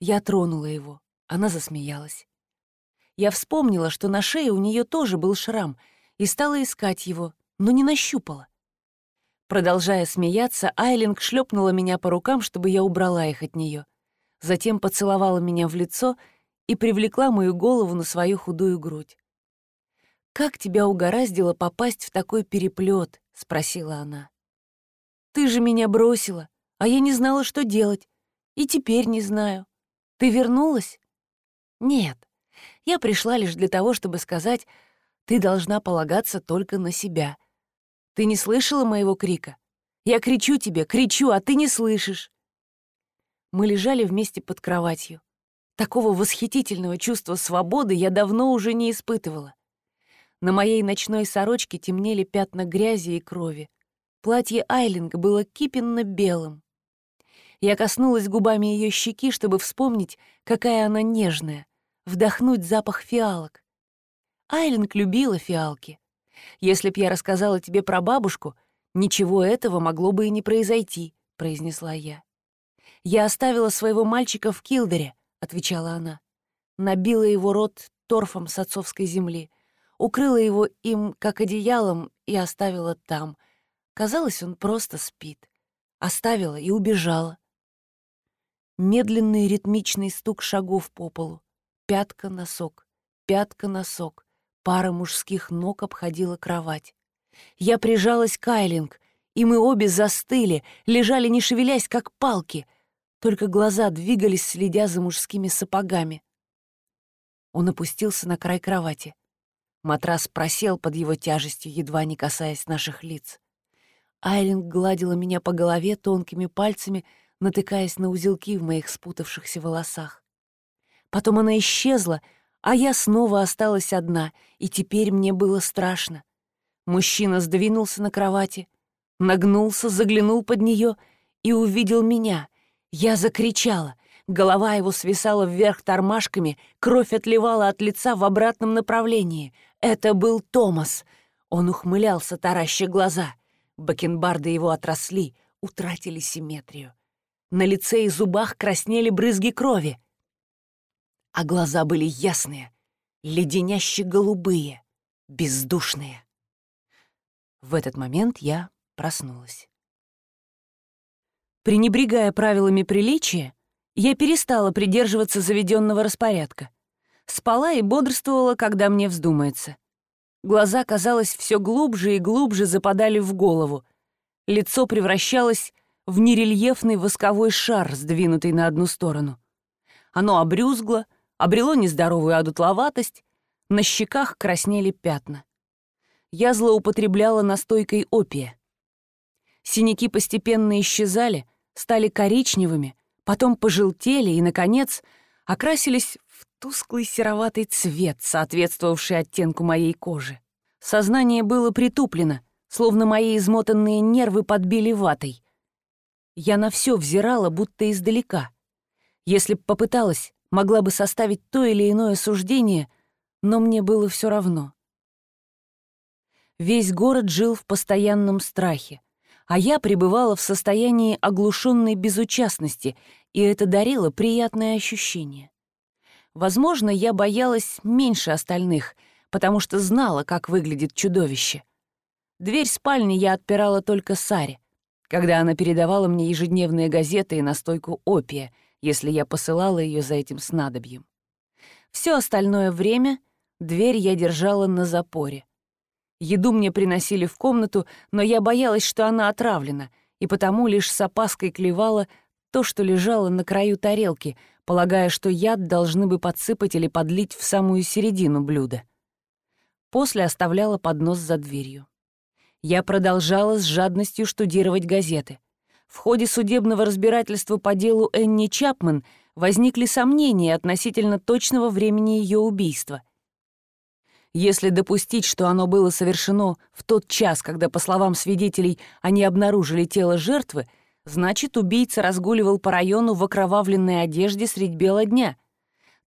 Я тронула его, она засмеялась. Я вспомнила, что на шее у нее тоже был шрам, и стала искать его, но не нащупала. Продолжая смеяться, Айлинг шлепнула меня по рукам, чтобы я убрала их от нее. Затем поцеловала меня в лицо и привлекла мою голову на свою худую грудь. «Как тебя угораздило попасть в такой переплет? спросила она. «Ты же меня бросила, а я не знала, что делать. И теперь не знаю. Ты вернулась?» «Нет. Я пришла лишь для того, чтобы сказать, ты должна полагаться только на себя. Ты не слышала моего крика? Я кричу тебе, кричу, а ты не слышишь. Мы лежали вместе под кроватью. Такого восхитительного чувства свободы я давно уже не испытывала. На моей ночной сорочке темнели пятна грязи и крови. Платье Айлинг было кипенно-белым. Я коснулась губами ее щеки, чтобы вспомнить, какая она нежная, вдохнуть запах фиалок. Айлинг любила фиалки. Если б я рассказала тебе про бабушку, ничего этого могло бы и не произойти», — произнесла я. «Я оставила своего мальчика в Килдере», — отвечала она. Набила его рот торфом с отцовской земли, укрыла его им как одеялом и оставила там. Казалось, он просто спит. Оставила и убежала. Медленный ритмичный стук шагов по полу. Пятка-носок, пятка-носок. Пара мужских ног обходила кровать. Я прижалась к Айлинг, и мы обе застыли, лежали не шевелясь, как палки, только глаза двигались, следя за мужскими сапогами. Он опустился на край кровати. Матрас просел под его тяжестью, едва не касаясь наших лиц. Айлинг гладила меня по голове тонкими пальцами, натыкаясь на узелки в моих спутавшихся волосах. Потом она исчезла, а я снова осталась одна, и теперь мне было страшно. Мужчина сдвинулся на кровати, нагнулся, заглянул под нее и увидел меня. Я закричала. Голова его свисала вверх тормашками, кровь отливала от лица в обратном направлении. Это был Томас. Он ухмылялся, тараща глаза. Бакенбарды его отросли, утратили симметрию. На лице и зубах краснели брызги крови. А глаза были ясные, леденяще голубые, бездушные. В этот момент я проснулась. Пренебрегая правилами приличия, я перестала придерживаться заведенного распорядка. Спала и бодрствовала, когда мне вздумается. Глаза, казалось, все глубже и глубже западали в голову. Лицо превращалось в нерельефный восковой шар, сдвинутый на одну сторону. Оно обрюзгло, обрело нездоровую одутловатость, на щеках краснели пятна. Я злоупотребляла настойкой опия. Синяки постепенно исчезали, стали коричневыми, потом пожелтели и, наконец, окрасились тусклый сероватый цвет, соответствовавший оттенку моей кожи. Сознание было притуплено, словно мои измотанные нервы подбили ватой. Я на все взирала, будто издалека. Если б попыталась, могла бы составить то или иное суждение, но мне было все равно. Весь город жил в постоянном страхе а я пребывала в состоянии оглушенной безучастности, и это дарило приятное ощущение. Возможно, я боялась меньше остальных, потому что знала, как выглядит чудовище. Дверь спальни я отпирала только Саре, когда она передавала мне ежедневные газеты и настойку опия, если я посылала ее за этим снадобьем. Все остальное время дверь я держала на запоре. Еду мне приносили в комнату, но я боялась, что она отравлена, и потому лишь с опаской клевала то, что лежало на краю тарелки, полагая, что яд должны бы подсыпать или подлить в самую середину блюда. После оставляла поднос за дверью. Я продолжала с жадностью штудировать газеты. В ходе судебного разбирательства по делу Энни Чапман возникли сомнения относительно точного времени ее убийства — если допустить, что оно было совершено в тот час, когда, по словам свидетелей, они обнаружили тело жертвы, значит, убийца разгуливал по району в окровавленной одежде средь бела дня.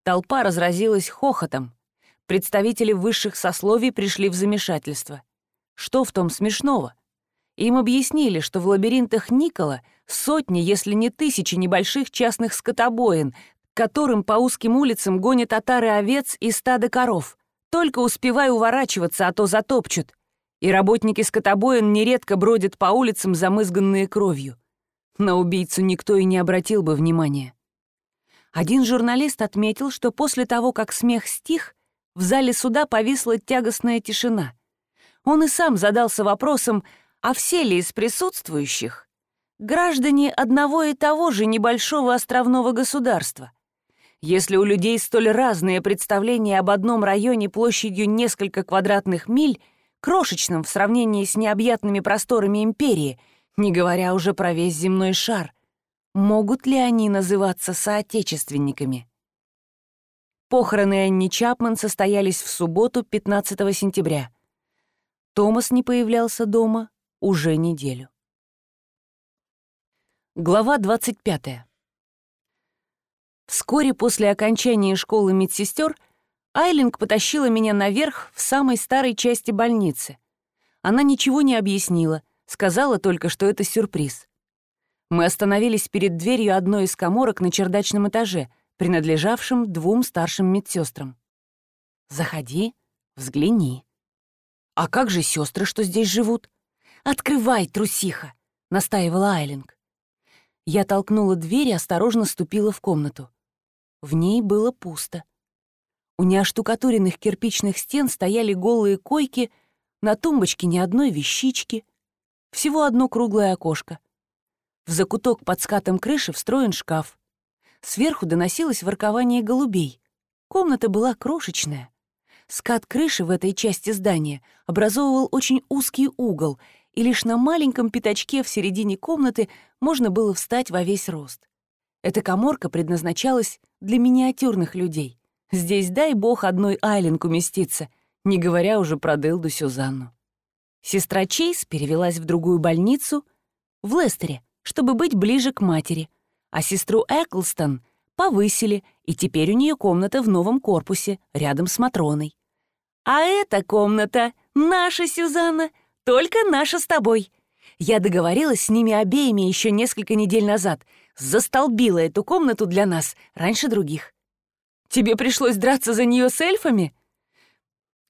Толпа разразилась хохотом. Представители высших сословий пришли в замешательство. Что в том смешного? Им объяснили, что в лабиринтах Никола сотни, если не тысячи небольших частных скотобоин, которым по узким улицам гонят отары овец и стада коров — только успевай уворачиваться, а то затопчут. И работники скотобоин нередко бродят по улицам, замызганные кровью. На убийцу никто и не обратил бы внимания. Один журналист отметил, что после того, как смех стих, в зале суда повисла тягостная тишина. Он и сам задался вопросом, а все ли из присутствующих граждане одного и того же небольшого островного государства? Если у людей столь разные представления об одном районе площадью несколько квадратных миль, крошечном в сравнении с необъятными просторами империи, не говоря уже про весь земной шар, могут ли они называться соотечественниками? Похороны Энни Чапман состоялись в субботу, 15 сентября. Томас не появлялся дома уже неделю. Глава 25. Вскоре после окончания школы медсестер Айлинг потащила меня наверх в самой старой части больницы. Она ничего не объяснила, сказала только, что это сюрприз. Мы остановились перед дверью одной из коморок на чердачном этаже, принадлежавшем двум старшим медсестрам. «Заходи, взгляни». «А как же сестры, что здесь живут?» «Открывай, трусиха!» — настаивала Айлинг. Я толкнула дверь и осторожно ступила в комнату. В ней было пусто. У неоштукатуренных кирпичных стен стояли голые койки, на тумбочке ни одной вещички, всего одно круглое окошко. В закуток под скатом крыши встроен шкаф. Сверху доносилось воркование голубей. Комната была крошечная. Скат крыши в этой части здания образовывал очень узкий угол, и лишь на маленьком пятачке в середине комнаты можно было встать во весь рост. Эта коморка предназначалась для миниатюрных людей. Здесь, дай бог, одной Айлинг уместиться, не говоря уже про Дылду Сюзанну. Сестра Чейз перевелась в другую больницу, в Лестере, чтобы быть ближе к матери, а сестру Эклстон повысили, и теперь у нее комната в новом корпусе, рядом с Матроной. А эта комната наша, Сюзанна, только наша с тобой. Я договорилась с ними обеими еще несколько недель назад, застолбила эту комнату для нас раньше других. Тебе пришлось драться за нее с эльфами?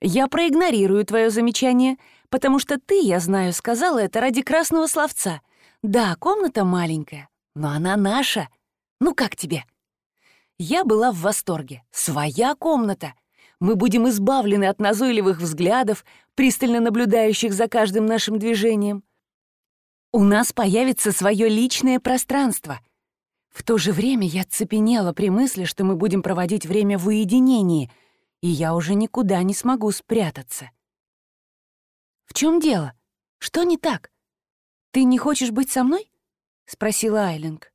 Я проигнорирую твое замечание, потому что ты, я знаю, сказала это ради красного словца. Да, комната маленькая, но она наша. Ну как тебе? Я была в восторге. Своя комната. Мы будем избавлены от назойливых взглядов, пристально наблюдающих за каждым нашим движением. У нас появится свое личное пространство. В то же время я цепенела при мысли, что мы будем проводить время в уединении, и я уже никуда не смогу спрятаться. «В чем дело? Что не так? Ты не хочешь быть со мной?» — спросила Айлинг.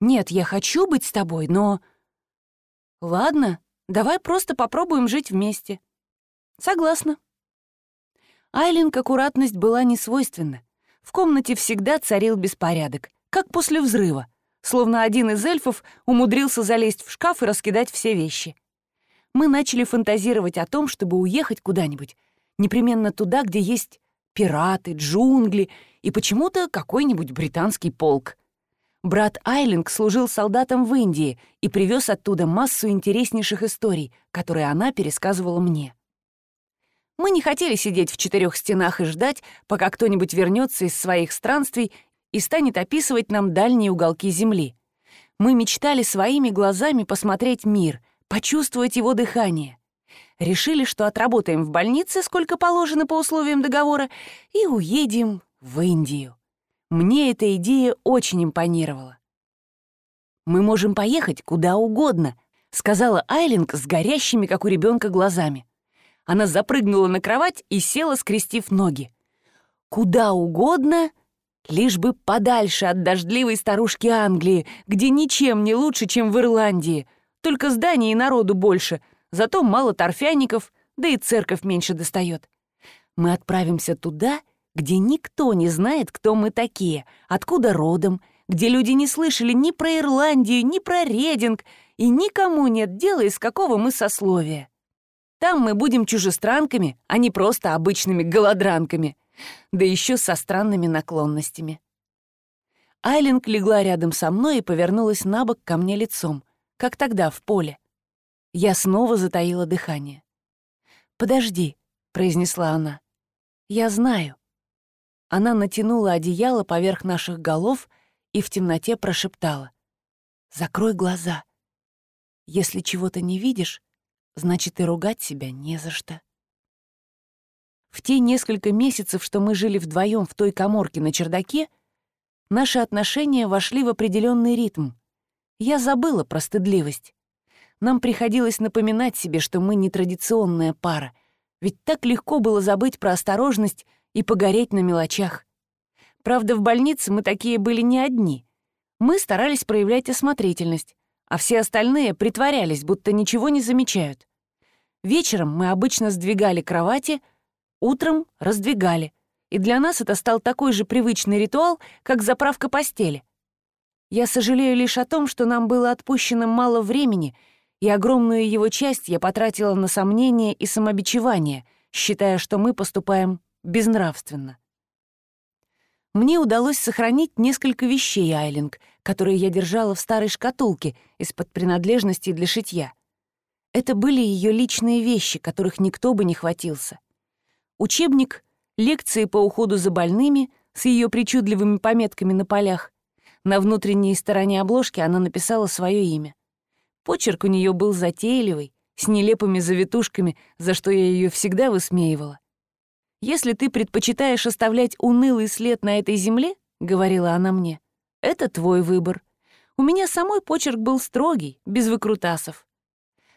«Нет, я хочу быть с тобой, но...» «Ладно, давай просто попробуем жить вместе». «Согласна». Айлинг аккуратность была не свойственна. В комнате всегда царил беспорядок, как после взрыва, словно один из эльфов умудрился залезть в шкаф и раскидать все вещи. Мы начали фантазировать о том, чтобы уехать куда-нибудь, непременно туда, где есть пираты, джунгли и почему-то какой-нибудь британский полк. Брат Айлинг служил солдатом в Индии и привез оттуда массу интереснейших историй, которые она пересказывала мне. Мы не хотели сидеть в четырех стенах и ждать, пока кто-нибудь вернется из своих странствий и станет описывать нам дальние уголки Земли. Мы мечтали своими глазами посмотреть мир, почувствовать его дыхание. Решили, что отработаем в больнице, сколько положено по условиям договора, и уедем в Индию. Мне эта идея очень импонировала. «Мы можем поехать куда угодно», — сказала Айлинг с горящими, как у ребенка, глазами. Она запрыгнула на кровать и села, скрестив ноги. «Куда угодно, лишь бы подальше от дождливой старушки Англии, где ничем не лучше, чем в Ирландии. Только зданий и народу больше, зато мало торфяников, да и церковь меньше достает. Мы отправимся туда, где никто не знает, кто мы такие, откуда родом, где люди не слышали ни про Ирландию, ни про Рединг, и никому нет дела, из какого мы сословия. Там мы будем чужестранками, а не просто обычными голодранками. Да еще со странными наклонностями. Айлинг легла рядом со мной и повернулась на бок ко мне лицом, как тогда в поле. Я снова затаила дыхание. «Подожди», — произнесла она. «Я знаю». Она натянула одеяло поверх наших голов и в темноте прошептала. «Закрой глаза. Если чего-то не видишь, значит, и ругать себя не за что. В те несколько месяцев, что мы жили вдвоем в той коморке на чердаке, наши отношения вошли в определенный ритм. Я забыла про стыдливость. Нам приходилось напоминать себе, что мы нетрадиционная пара, ведь так легко было забыть про осторожность и погореть на мелочах. Правда, в больнице мы такие были не одни. Мы старались проявлять осмотрительность, а все остальные притворялись, будто ничего не замечают. Вечером мы обычно сдвигали кровати, утром раздвигали, и для нас это стал такой же привычный ритуал, как заправка постели. Я сожалею лишь о том, что нам было отпущено мало времени, и огромную его часть я потратила на сомнения и самобичевание, считая, что мы поступаем безнравственно. Мне удалось сохранить несколько вещей Айлинг, которые я держала в старой шкатулке из-под принадлежностей для шитья. Это были ее личные вещи, которых никто бы не хватился. Учебник, лекции по уходу за больными с ее причудливыми пометками на полях. На внутренней стороне обложки она написала свое имя. Почерк у нее был затейливый, с нелепыми завитушками, за что я ее всегда высмеивала. «Если ты предпочитаешь оставлять унылый след на этой земле, — говорила она мне, — это твой выбор. У меня самой почерк был строгий, без выкрутасов.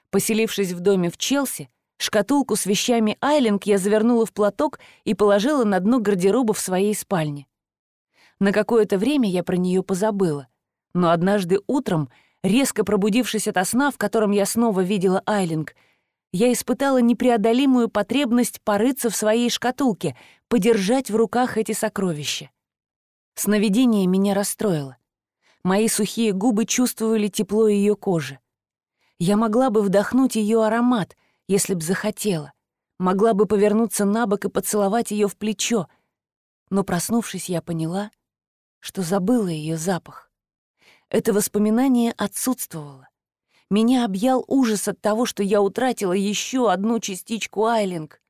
Поселившись в доме в Челси, шкатулку с вещами Айлинг я завернула в платок и положила на дно гардероба в своей спальне. На какое-то время я про нее позабыла, но однажды утром, резко пробудившись ото сна, в котором я снова видела Айлинг, я испытала непреодолимую потребность порыться в своей шкатулке, подержать в руках эти сокровища. Сновидение меня расстроило. Мои сухие губы чувствовали тепло ее кожи. Я могла бы вдохнуть ее аромат, если б захотела. Могла бы повернуться на бок и поцеловать ее в плечо. Но, проснувшись, я поняла, что забыла ее запах. Это воспоминание отсутствовало. Меня объял ужас от того, что я утратила еще одну частичку Айлинг.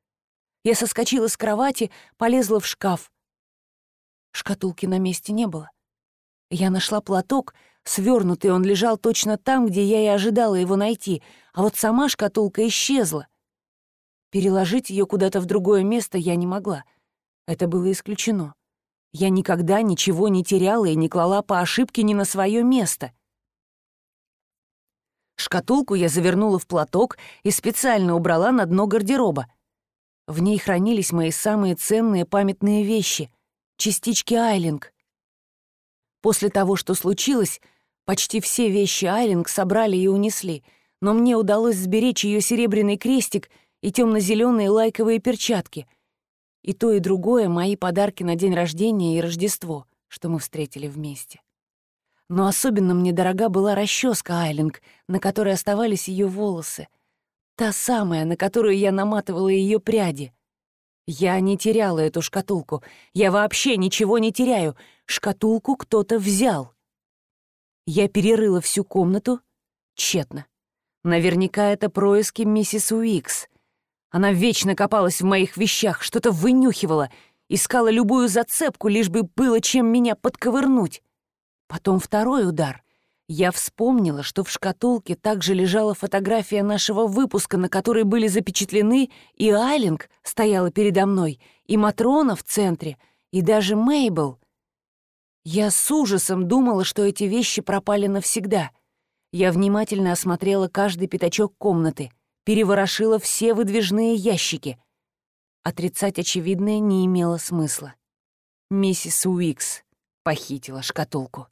Я соскочила с кровати, полезла в шкаф. Шкатулки на месте не было. Я нашла платок, свернутый он лежал точно там, где я и ожидала его найти, а вот сама шкатулка исчезла. Переложить ее куда-то в другое место я не могла. Это было исключено. Я никогда ничего не теряла и не клала по ошибке ни на свое место. Шкатулку я завернула в платок и специально убрала на дно гардероба. В ней хранились мои самые ценные памятные вещи — частички Айлинг. После того, что случилось, почти все вещи Айлинг собрали и унесли, но мне удалось сберечь ее серебряный крестик и темно-зеленые лайковые перчатки. И то, и другое — мои подарки на день рождения и Рождество, что мы встретили вместе. Но особенно мне дорога была расческа Айлинг, на которой оставались ее волосы. Та самая, на которую я наматывала ее пряди. Я не теряла эту шкатулку. Я вообще ничего не теряю. Шкатулку кто-то взял. Я перерыла всю комнату. Тщетно. Наверняка это происки миссис Уикс. Она вечно копалась в моих вещах, что-то вынюхивала, искала любую зацепку, лишь бы было чем меня подковырнуть. Потом второй удар. Я вспомнила, что в шкатулке также лежала фотография нашего выпуска, на которой были запечатлены и Айлинг стояла передо мной, и Матрона в центре, и даже Мейбл. Я с ужасом думала, что эти вещи пропали навсегда. Я внимательно осмотрела каждый пятачок комнаты, переворошила все выдвижные ящики. Отрицать очевидное не имело смысла. Миссис Уикс похитила шкатулку.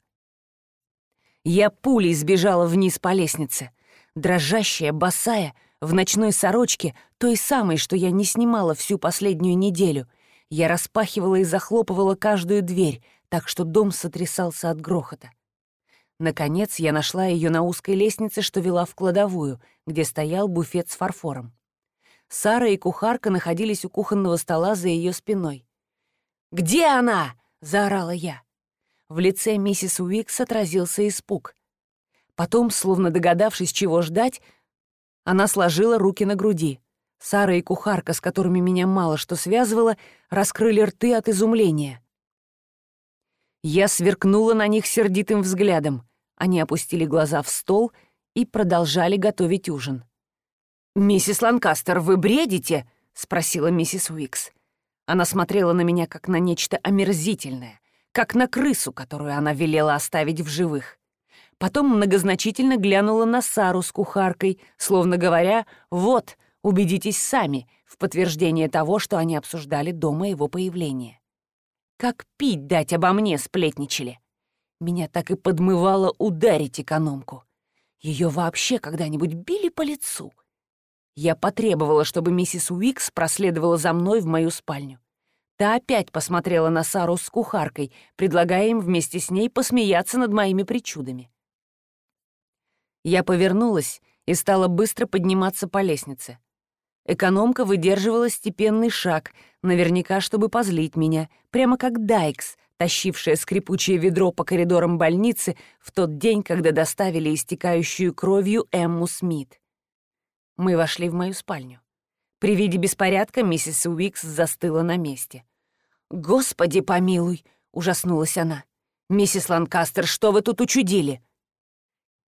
Я пулей сбежала вниз по лестнице. Дрожащая, босая, в ночной сорочке, той самой, что я не снимала всю последнюю неделю. Я распахивала и захлопывала каждую дверь, так что дом сотрясался от грохота. Наконец я нашла ее на узкой лестнице, что вела в кладовую, где стоял буфет с фарфором. Сара и кухарка находились у кухонного стола за ее спиной. «Где она?» — заорала я. В лице миссис Уикс отразился испуг. Потом, словно догадавшись, чего ждать, она сложила руки на груди. Сара и кухарка, с которыми меня мало что связывало, раскрыли рты от изумления. Я сверкнула на них сердитым взглядом. Они опустили глаза в стол и продолжали готовить ужин. «Миссис Ланкастер, вы бредите?» — спросила миссис Уикс. Она смотрела на меня как на нечто омерзительное, как на крысу, которую она велела оставить в живых. Потом многозначительно глянула на Сару с кухаркой, словно говоря, «Вот, убедитесь сами», в подтверждение того, что они обсуждали до моего появления. Как пить дать обо мне сплетничали. Меня так и подмывало ударить экономку. Ее вообще когда-нибудь били по лицу. Я потребовала, чтобы миссис Уикс проследовала за мной в мою спальню. Та опять посмотрела на Сару с кухаркой, предлагая им вместе с ней посмеяться над моими причудами. Я повернулась и стала быстро подниматься по лестнице. Экономка выдерживала степенный шаг, наверняка, чтобы позлить меня, прямо как Дайкс, тащившая скрипучее ведро по коридорам больницы в тот день, когда доставили истекающую кровью Эмму Смит. Мы вошли в мою спальню. При виде беспорядка миссис Уикс застыла на месте. «Господи помилуй!» — ужаснулась она. «Миссис Ланкастер, что вы тут учудили?»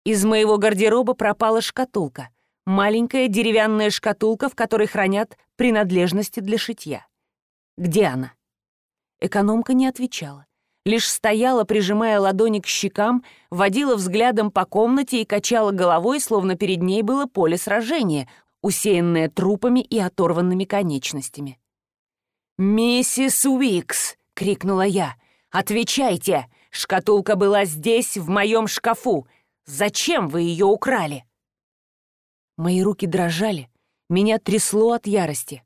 Из моего гардероба пропала шкатулка. Маленькая деревянная шкатулка, в которой хранят принадлежности для шитья. Где она? Экономка не отвечала. Лишь стояла, прижимая ладони к щекам, водила взглядом по комнате и качала головой, словно перед ней было поле сражения, усеянное трупами и оторванными конечностями. «Миссис Уикс!» — крикнула я. «Отвечайте! Шкатулка была здесь, в моем шкафу. Зачем вы ее украли?» Мои руки дрожали, меня трясло от ярости.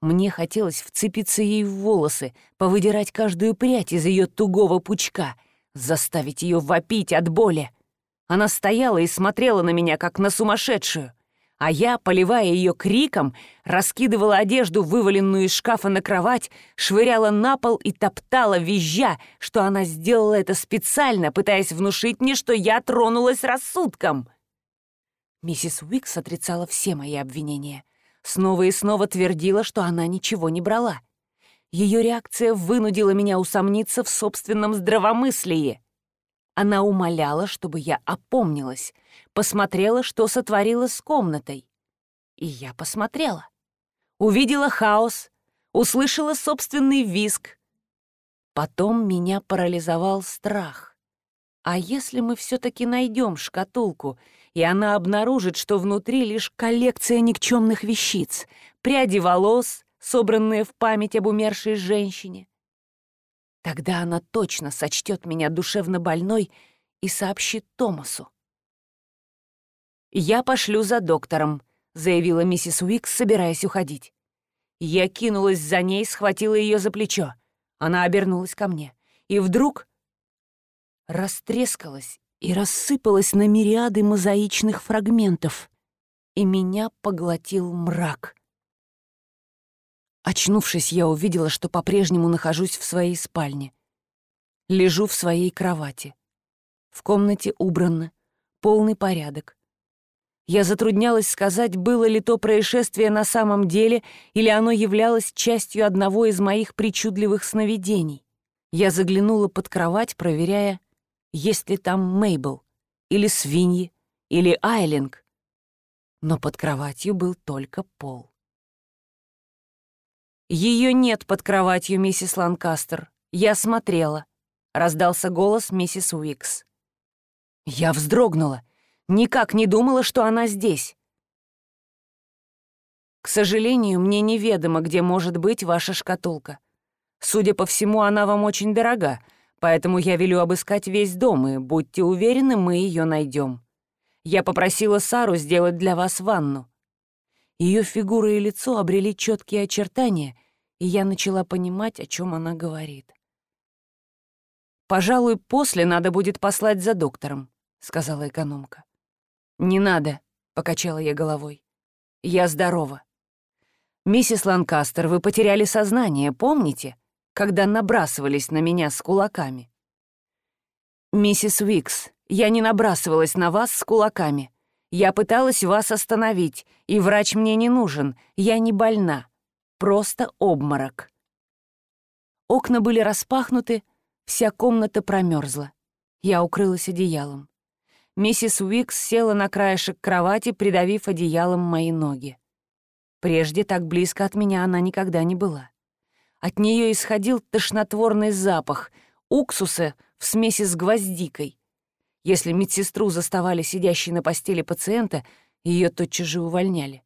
Мне хотелось вцепиться ей в волосы, повыдирать каждую прядь из ее тугого пучка, заставить ее вопить от боли. Она стояла и смотрела на меня, как на сумасшедшую а я, поливая ее криком, раскидывала одежду, вываленную из шкафа на кровать, швыряла на пол и топтала, визжа, что она сделала это специально, пытаясь внушить мне, что я тронулась рассудком. Миссис Уикс отрицала все мои обвинения. Снова и снова твердила, что она ничего не брала. Ее реакция вынудила меня усомниться в собственном здравомыслии. Она умоляла, чтобы я опомнилась, посмотрела, что сотворила с комнатой. И я посмотрела. Увидела хаос, услышала собственный визг. Потом меня парализовал страх. А если мы все-таки найдем шкатулку, и она обнаружит, что внутри лишь коллекция никчемных вещиц, пряди волос, собранные в память об умершей женщине? Тогда она точно сочтет меня душевно больной и сообщит Томасу. «Я пошлю за доктором», — заявила миссис Уикс, собираясь уходить. Я кинулась за ней, схватила ее за плечо. Она обернулась ко мне. И вдруг растрескалась и рассыпалась на мириады мозаичных фрагментов. И меня поглотил мрак. Очнувшись, я увидела, что по-прежнему нахожусь в своей спальне. Лежу в своей кровати. В комнате убрано, полный порядок. Я затруднялась сказать, было ли то происшествие на самом деле или оно являлось частью одного из моих причудливых сновидений. Я заглянула под кровать, проверяя, есть ли там Мейбл, или свиньи, или Айлинг. Но под кроватью был только пол. «Ее нет под кроватью, миссис Ланкастер. Я смотрела», — раздался голос миссис Уикс. Я вздрогнула. Никак не думала, что она здесь. К сожалению, мне неведомо, где может быть ваша шкатулка. Судя по всему, она вам очень дорога, поэтому я велю обыскать весь дом, и будьте уверены, мы ее найдем. Я попросила Сару сделать для вас ванну. Ее фигура и лицо обрели четкие очертания, и я начала понимать, о чем она говорит. «Пожалуй, после надо будет послать за доктором», — сказала экономка. «Не надо», — покачала я головой. «Я здорова». «Миссис Ланкастер, вы потеряли сознание, помните, когда набрасывались на меня с кулаками?» «Миссис Уикс, я не набрасывалась на вас с кулаками. Я пыталась вас остановить, и врач мне не нужен, я не больна. Просто обморок. Окна были распахнуты, вся комната промерзла. Я укрылась одеялом. Миссис Уикс села на краешек кровати, придавив одеялом мои ноги. Прежде так близко от меня она никогда не была. От нее исходил тошнотворный запах уксуса в смеси с гвоздикой. Если медсестру заставали сидящей на постели пациента, ее тотчас же увольняли.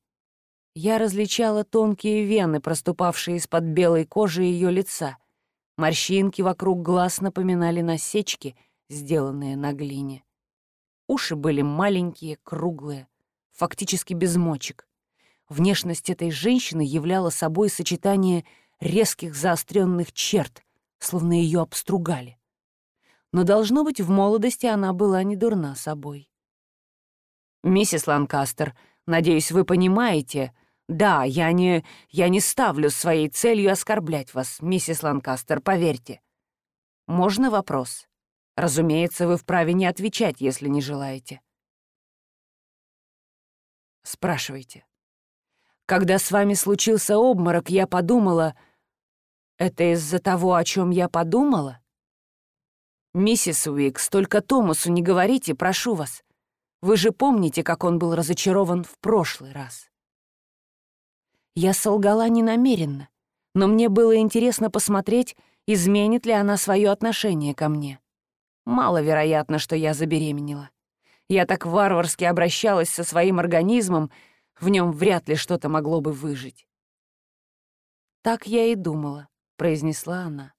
Я различала тонкие вены, проступавшие из-под белой кожи ее лица. Морщинки вокруг глаз напоминали насечки, сделанные на глине. Уши были маленькие, круглые, фактически без мочек. Внешность этой женщины являла собой сочетание резких заостренных черт, словно ее обстругали но, должно быть, в молодости она была не дурна собой. «Миссис Ланкастер, надеюсь, вы понимаете...» «Да, я не... я не ставлю своей целью оскорблять вас, миссис Ланкастер, поверьте. Можно вопрос? Разумеется, вы вправе не отвечать, если не желаете». Спрашивайте. Когда с вами случился обморок, я подумала... Это из-за того, о чем я подумала? «Миссис Уикс, только Томасу не говорите, прошу вас. Вы же помните, как он был разочарован в прошлый раз». Я солгала ненамеренно, но мне было интересно посмотреть, изменит ли она свое отношение ко мне. Маловероятно, что я забеременела. Я так варварски обращалась со своим организмом, в нем вряд ли что-то могло бы выжить. «Так я и думала», — произнесла она.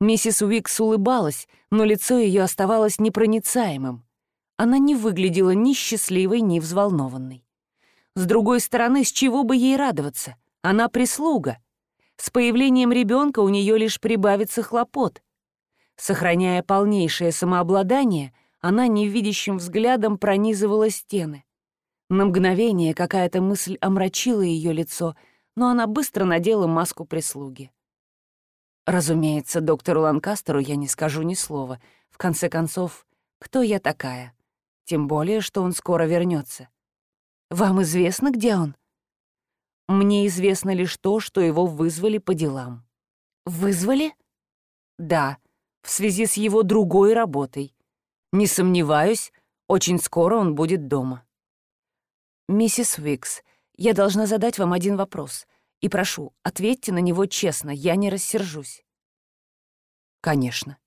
Миссис Уикс улыбалась, но лицо ее оставалось непроницаемым. Она не выглядела ни счастливой, ни взволнованной. С другой стороны, с чего бы ей радоваться? Она прислуга. С появлением ребенка у нее лишь прибавится хлопот. Сохраняя полнейшее самообладание, она невидящим взглядом пронизывала стены. На мгновение какая-то мысль омрачила ее лицо, но она быстро надела маску прислуги. Разумеется, доктору Ланкастеру я не скажу ни слова. В конце концов, кто я такая? Тем более, что он скоро вернется. Вам известно, где он? Мне известно лишь то, что его вызвали по делам. Вызвали? Да, в связи с его другой работой. Не сомневаюсь, очень скоро он будет дома. «Миссис Уикс, я должна задать вам один вопрос. И прошу, ответьте на него честно, я не рассержусь». «Конечно».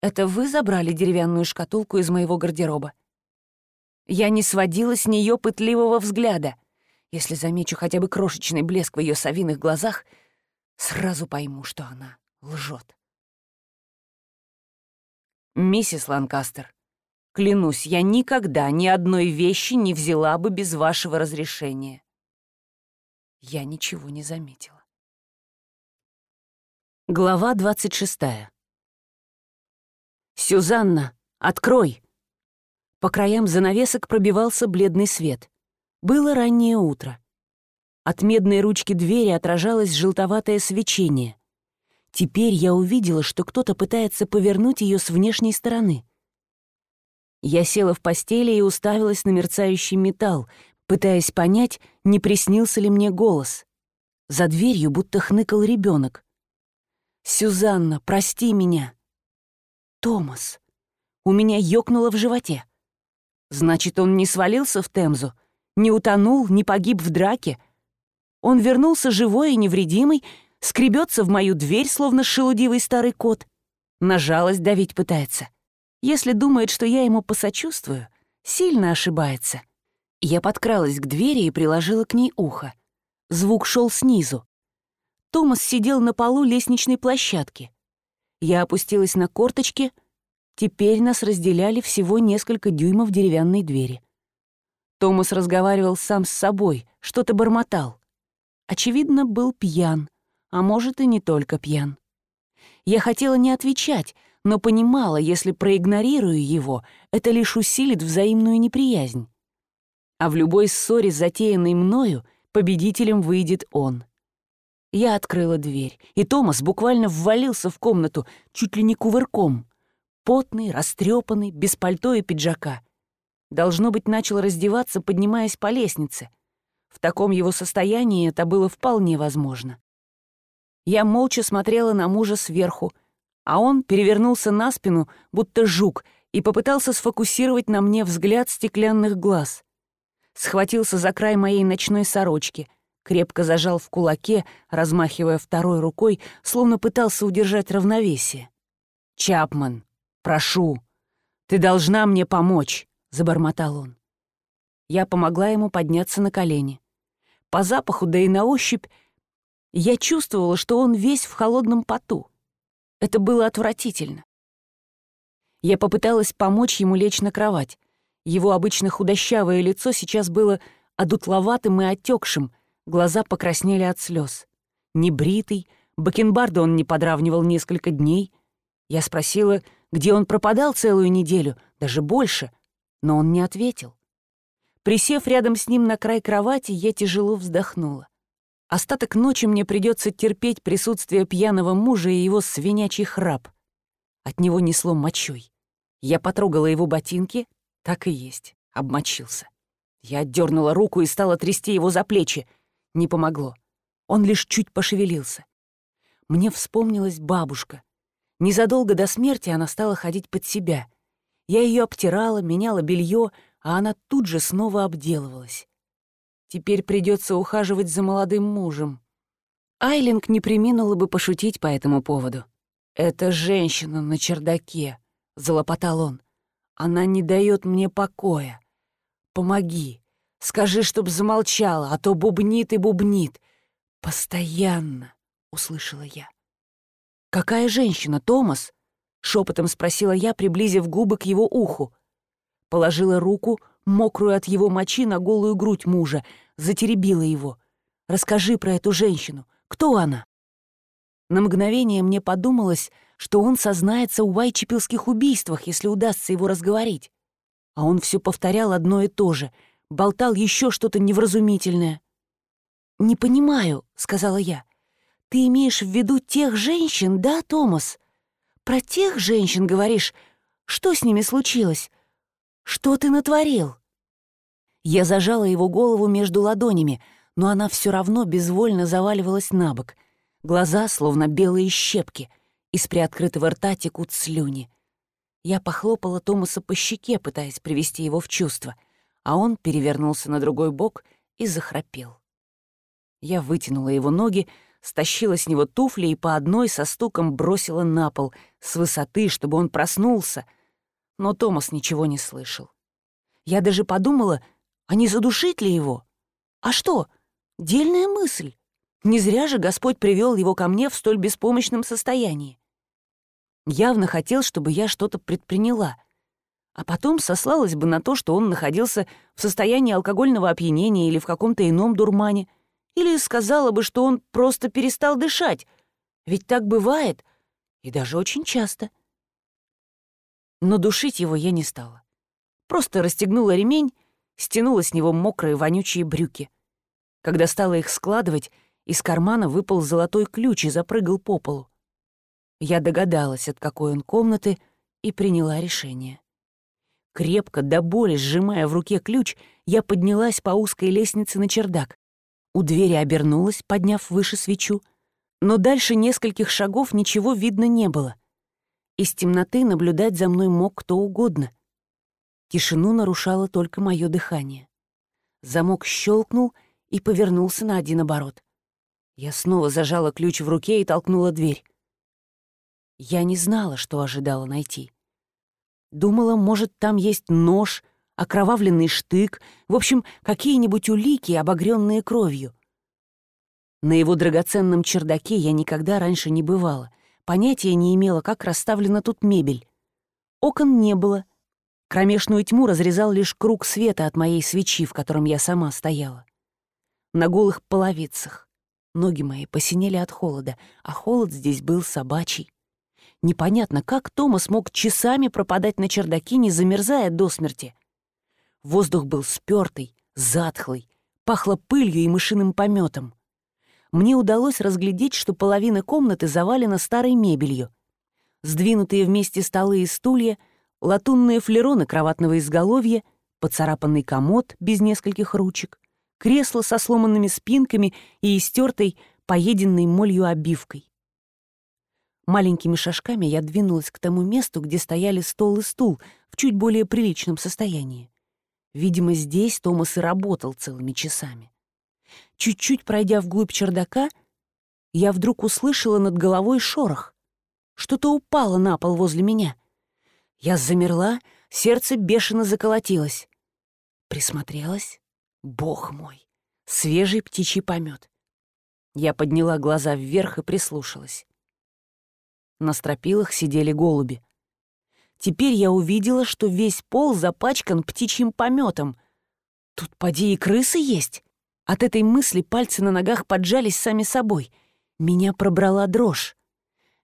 «Это вы забрали деревянную шкатулку из моего гардероба?» Я не сводила с нее пытливого взгляда. Если замечу хотя бы крошечный блеск в ее совиных глазах, сразу пойму, что она лжет. «Миссис Ланкастер, Клянусь, я никогда ни одной вещи не взяла бы без вашего разрешения. Я ничего не заметила. Глава двадцать шестая. «Сюзанна, открой!» По краям занавесок пробивался бледный свет. Было раннее утро. От медной ручки двери отражалось желтоватое свечение. Теперь я увидела, что кто-то пытается повернуть ее с внешней стороны — я села в постели и уставилась на мерцающий металл, пытаясь понять, не приснился ли мне голос. За дверью будто хныкал ребенок. «Сюзанна, прости меня!» «Томас!» У меня ёкнуло в животе. Значит, он не свалился в Темзу, не утонул, не погиб в драке. Он вернулся живой и невредимый, скребется в мою дверь, словно шелудивый старый кот. На жалость давить пытается. Если думает, что я ему посочувствую, сильно ошибается. Я подкралась к двери и приложила к ней ухо. Звук шел снизу. Томас сидел на полу лестничной площадки. Я опустилась на корточки. Теперь нас разделяли всего несколько дюймов деревянной двери. Томас разговаривал сам с собой, что-то бормотал. Очевидно, был пьян, а может и не только пьян. Я хотела не отвечать, но понимала, если проигнорирую его, это лишь усилит взаимную неприязнь. А в любой ссоре, затеянной мною, победителем выйдет он. Я открыла дверь, и Томас буквально ввалился в комнату, чуть ли не кувырком. Потный, растрепанный, без пальто и пиджака. Должно быть, начал раздеваться, поднимаясь по лестнице. В таком его состоянии это было вполне возможно. Я молча смотрела на мужа сверху, а он перевернулся на спину, будто жук, и попытался сфокусировать на мне взгляд стеклянных глаз. Схватился за край моей ночной сорочки, крепко зажал в кулаке, размахивая второй рукой, словно пытался удержать равновесие. «Чапман, прошу, ты должна мне помочь», — забормотал он. Я помогла ему подняться на колени. По запаху, да и на ощупь, я чувствовала, что он весь в холодном поту. Это было отвратительно. Я попыталась помочь ему лечь на кровать. Его обычно худощавое лицо сейчас было одутловатым и отекшим, глаза покраснели от слез. Небритый, бакенбарда он не подравнивал несколько дней. Я спросила, где он пропадал целую неделю, даже больше, но он не ответил. Присев рядом с ним на край кровати, я тяжело вздохнула. Остаток ночи мне придется терпеть присутствие пьяного мужа и его свинячий храп. От него несло мочой. Я потрогала его ботинки, так и есть, обмочился. Я отдернула руку и стала трясти его за плечи. Не помогло. Он лишь чуть пошевелился. Мне вспомнилась бабушка. Незадолго до смерти она стала ходить под себя. Я ее обтирала, меняла белье, а она тут же снова обделывалась. Теперь придется ухаживать за молодым мужем. Айлинг не приминула бы пошутить по этому поводу. «Это женщина на чердаке», — залопотал он. «Она не дает мне покоя. Помоги. Скажи, чтоб замолчала, а то бубнит и бубнит. Постоянно», — услышала я. «Какая женщина, Томас?» — шепотом спросила я, приблизив губы к его уху. Положила руку, мокрую от его мочи, на голую грудь мужа, затеребила его. Расскажи про эту женщину. Кто она?» На мгновение мне подумалось, что он сознается в уайчепилских убийствах, если удастся его разговорить. А он все повторял одно и то же, болтал еще что-то невразумительное. «Не понимаю», — сказала я. «Ты имеешь в виду тех женщин, да, Томас? Про тех женщин говоришь? Что с ними случилось? Что ты натворил?» Я зажала его голову между ладонями, но она все равно безвольно заваливалась на бок. Глаза, словно белые щепки, из приоткрытого рта текут слюни. Я похлопала Томаса по щеке, пытаясь привести его в чувство, а он перевернулся на другой бок и захрапел. Я вытянула его ноги, стащила с него туфли и по одной со стуком бросила на пол с высоты, чтобы он проснулся. Но Томас ничего не слышал. Я даже подумала, а не задушить ли его? А что? Дельная мысль. Не зря же Господь привел его ко мне в столь беспомощном состоянии явно хотел, чтобы я что-то предприняла, а потом сослалась бы на то, что он находился в состоянии алкогольного опьянения или в каком-то ином дурмане, или сказала бы, что он просто перестал дышать, ведь так бывает, и даже очень часто. Но душить его я не стала. Просто расстегнула ремень, стянула с него мокрые вонючие брюки. Когда стала их складывать, из кармана выпал золотой ключ и запрыгал по полу. Я догадалась, от какой он комнаты, и приняла решение. Крепко, до боли сжимая в руке ключ, я поднялась по узкой лестнице на чердак. У двери обернулась, подняв выше свечу, но дальше нескольких шагов ничего видно не было. Из темноты наблюдать за мной мог кто угодно. Тишину нарушало только мое дыхание. Замок щелкнул и повернулся на один оборот. Я снова зажала ключ в руке и толкнула дверь. Я не знала, что ожидала найти. Думала, может, там есть нож, окровавленный штык, в общем, какие-нибудь улики, обогренные кровью. На его драгоценном чердаке я никогда раньше не бывала, понятия не имела, как расставлена тут мебель. Окон не было. Кромешную тьму разрезал лишь круг света от моей свечи, в котором я сама стояла. На голых половицах. Ноги мои посинели от холода, а холод здесь был собачий. Непонятно, как Томас мог часами пропадать на чердаке, не замерзая до смерти. Воздух был спёртый, затхлый, пахло пылью и мышиным пометом. Мне удалось разглядеть, что половина комнаты завалена старой мебелью. Сдвинутые вместе столы и стулья, латунные флероны кроватного изголовья, поцарапанный комод без нескольких ручек, кресло со сломанными спинками и истертой, поеденной молью обивкой. Маленькими шажками я двинулась к тому месту, где стояли стол и стул в чуть более приличном состоянии. Видимо, здесь Томас и работал целыми часами. Чуть-чуть пройдя вглубь чердака, я вдруг услышала над головой шорох. Что-то упало на пол возле меня. Я замерла, сердце бешено заколотилось. Присмотрелась. Бог мой! Свежий птичий помет. Я подняла глаза вверх и прислушалась. На стропилах сидели голуби. Теперь я увидела, что весь пол запачкан птичьим пометом. Тут поди и крысы есть. От этой мысли пальцы на ногах поджались сами собой. Меня пробрала дрожь.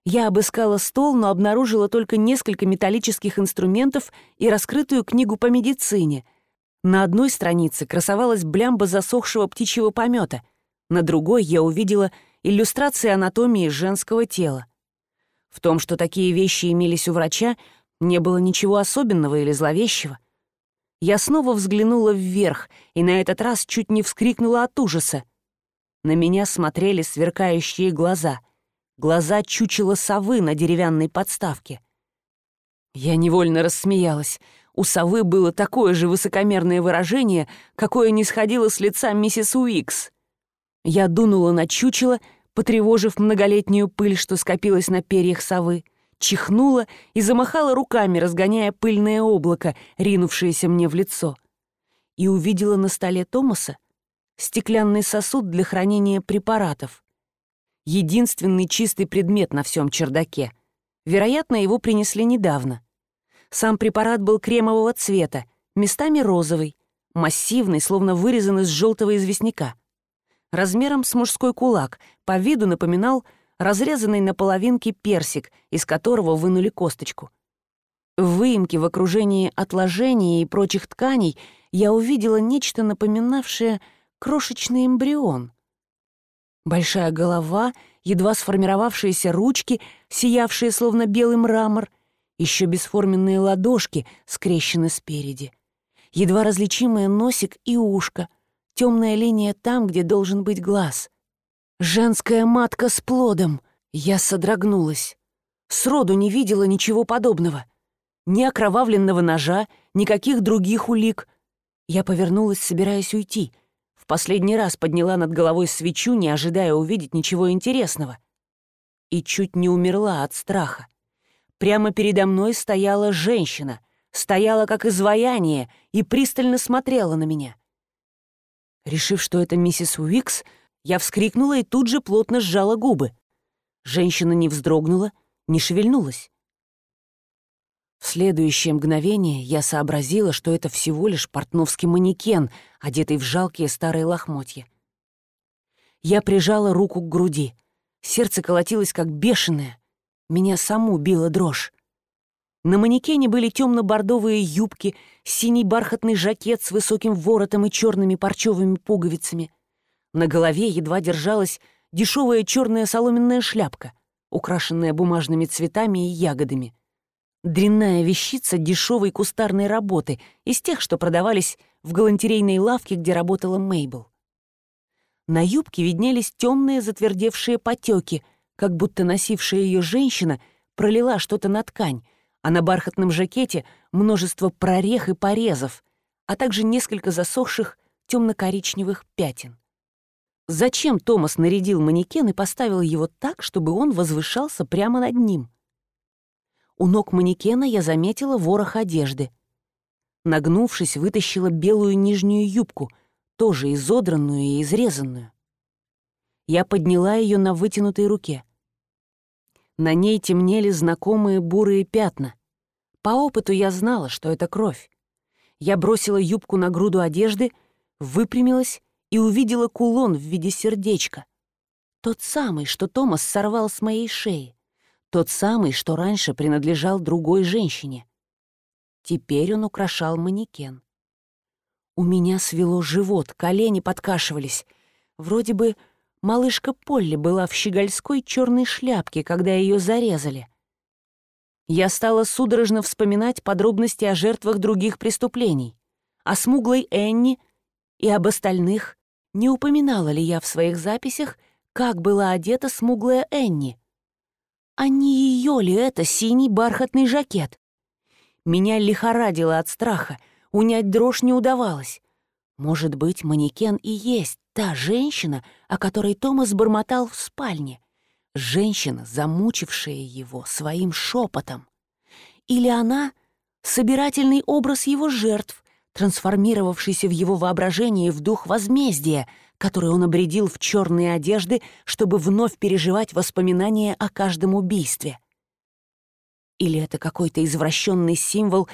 Я обыскала стол, но обнаружила только несколько металлических инструментов и раскрытую книгу по медицине. На одной странице красовалась блямба засохшего птичьего помета, на другой я увидела иллюстрации анатомии женского тела. В том, что такие вещи имелись у врача, не было ничего особенного или зловещего. Я снова взглянула вверх и на этот раз чуть не вскрикнула от ужаса. На меня смотрели сверкающие глаза. Глаза чучела совы на деревянной подставке. Я невольно рассмеялась. У совы было такое же высокомерное выражение, какое не сходило с лица миссис Уикс. Я дунула на чучело, потревожив многолетнюю пыль, что скопилась на перьях совы, чихнула и замахала руками, разгоняя пыльное облако, ринувшееся мне в лицо. И увидела на столе Томаса стеклянный сосуд для хранения препаратов. Единственный чистый предмет на всем чердаке. Вероятно, его принесли недавно. Сам препарат был кремового цвета, местами розовый, массивный, словно вырезан из желтого известняка. размером с мужской кулак, по виду напоминал разрезанный на половинки персик, из которого вынули косточку. В выемке в окружении отложений и прочих тканей я увидела нечто напоминавшее крошечный эмбрион. Большая голова, едва сформировавшиеся ручки, сиявшие словно белый мрамор, еще бесформенные ладошки скрещены спереди, едва различимый носик и ушко, темная линия там, где должен быть глаз. Женская матка с плодом. Я содрогнулась. Сроду не видела ничего подобного. Ни окровавленного ножа, никаких других улик. Я повернулась, собираясь уйти. В последний раз подняла над головой свечу, не ожидая увидеть ничего интересного. И чуть не умерла от страха. Прямо передо мной стояла женщина, стояла как изваяние и пристально смотрела на меня. Решив, что это миссис Уикс, я вскрикнула и тут же плотно сжала губы. Женщина не вздрогнула, не шевельнулась. В следующее мгновение я сообразила, что это всего лишь портновский манекен, одетый в жалкие старые лохмотья. Я прижала руку к груди. Сердце колотилось как бешеное. Меня саму била дрожь. На манекене были темно-бордовые юбки, синий бархатный жакет с высоким воротом и черными парчевыми пуговицами. На голове едва держалась дешевая черная соломенная шляпка, украшенная бумажными цветами и ягодами. Дрянная вещица дешевой кустарной работы, из тех, что продавались в галантерейной лавке, где работала Мейбл. На юбке виднелись темные затвердевшие потеки, как будто носившая ее женщина пролила что-то на ткань, а на бархатном жакете множество прорех и порезов, а также несколько засохших темно-коричневых пятен. Зачем Томас нарядил манекен и поставил его так, чтобы он возвышался прямо над ним? У ног манекена я заметила ворох одежды. Нагнувшись, вытащила белую нижнюю юбку, тоже изодранную и изрезанную. Я подняла ее на вытянутой руке. На ней темнели знакомые бурые пятна. По опыту я знала, что это кровь. Я бросила юбку на груду одежды, выпрямилась и увидела кулон в виде сердечка. Тот самый, что Томас сорвал с моей шеи. Тот самый, что раньше принадлежал другой женщине. Теперь он украшал манекен. У меня свело живот, колени подкашивались. Вроде бы малышка Полли была в щегольской черной шляпке, когда ее зарезали. Я стала судорожно вспоминать подробности о жертвах других преступлений, о смуглой Энни и об остальных. Не упоминала ли я в своих записях, как была одета смуглая Энни? А не ее ли это синий бархатный жакет? Меня лихорадило от страха, унять дрожь не удавалось. Может быть, манекен и есть та женщина, о которой Томас бормотал в спальне. Женщина, замучившая его своим шепотом. Или она — собирательный образ его жертв, трансформировавшийся в его воображении в дух возмездия, который он обредил в черные одежды, чтобы вновь переживать воспоминания о каждом убийстве. Или это какой-то извращенный символ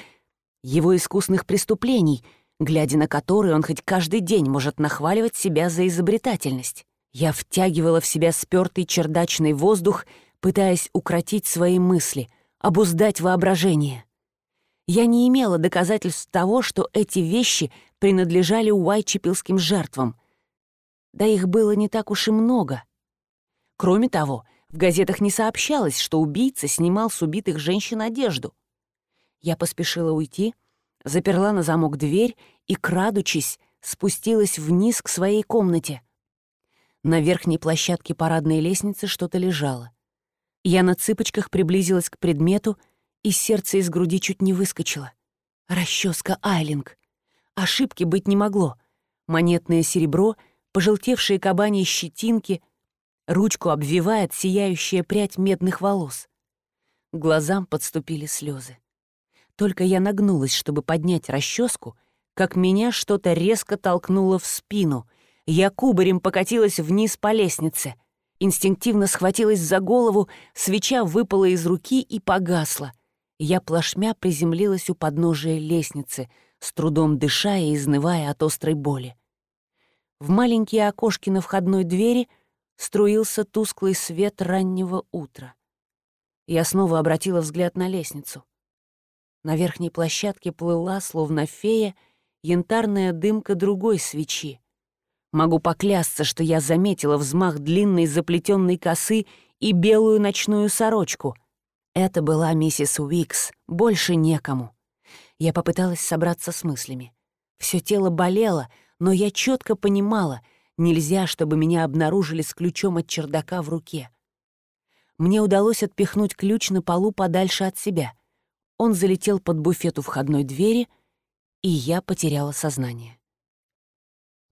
его искусных преступлений, глядя на который он хоть каждый день может нахваливать себя за изобретательность. Я втягивала в себя спёртый чердачный воздух, пытаясь укротить свои мысли, обуздать воображение. Я не имела доказательств того, что эти вещи принадлежали Уайчепилским жертвам — да их было не так уж и много. Кроме того, в газетах не сообщалось, что убийца снимал с убитых женщин одежду. Я поспешила уйти, заперла на замок дверь и, крадучись, спустилась вниз к своей комнате. На верхней площадке парадной лестницы что-то лежало. Я на цыпочках приблизилась к предмету, и сердце из груди чуть не выскочило. Расческа Айлинг. Ошибки быть не могло. Монетное серебро — пожелтевшие кабани щетинки, ручку обвивает сияющая прядь медных волос. Глазам подступили слезы. Только я нагнулась, чтобы поднять расческу, как меня что-то резко толкнуло в спину. Я кубарем покатилась вниз по лестнице. Инстинктивно схватилась за голову, свеча выпала из руки и погасла. Я плашмя приземлилась у подножия лестницы, с трудом дыша и изнывая от острой боли. В маленькие окошки на входной двери струился тусклый свет раннего утра. Я снова обратила взгляд на лестницу. На верхней площадке плыла, словно фея, янтарная дымка другой свечи. Могу поклясться, что я заметила взмах длинной заплетенной косы и белую ночную сорочку. Это была миссис Уикс, больше некому. Я попыталась собраться с мыслями. Все тело болело, но я четко понимала, нельзя, чтобы меня обнаружили с ключом от чердака в руке. Мне удалось отпихнуть ключ на полу подальше от себя. Он залетел под буфет у входной двери, и я потеряла сознание.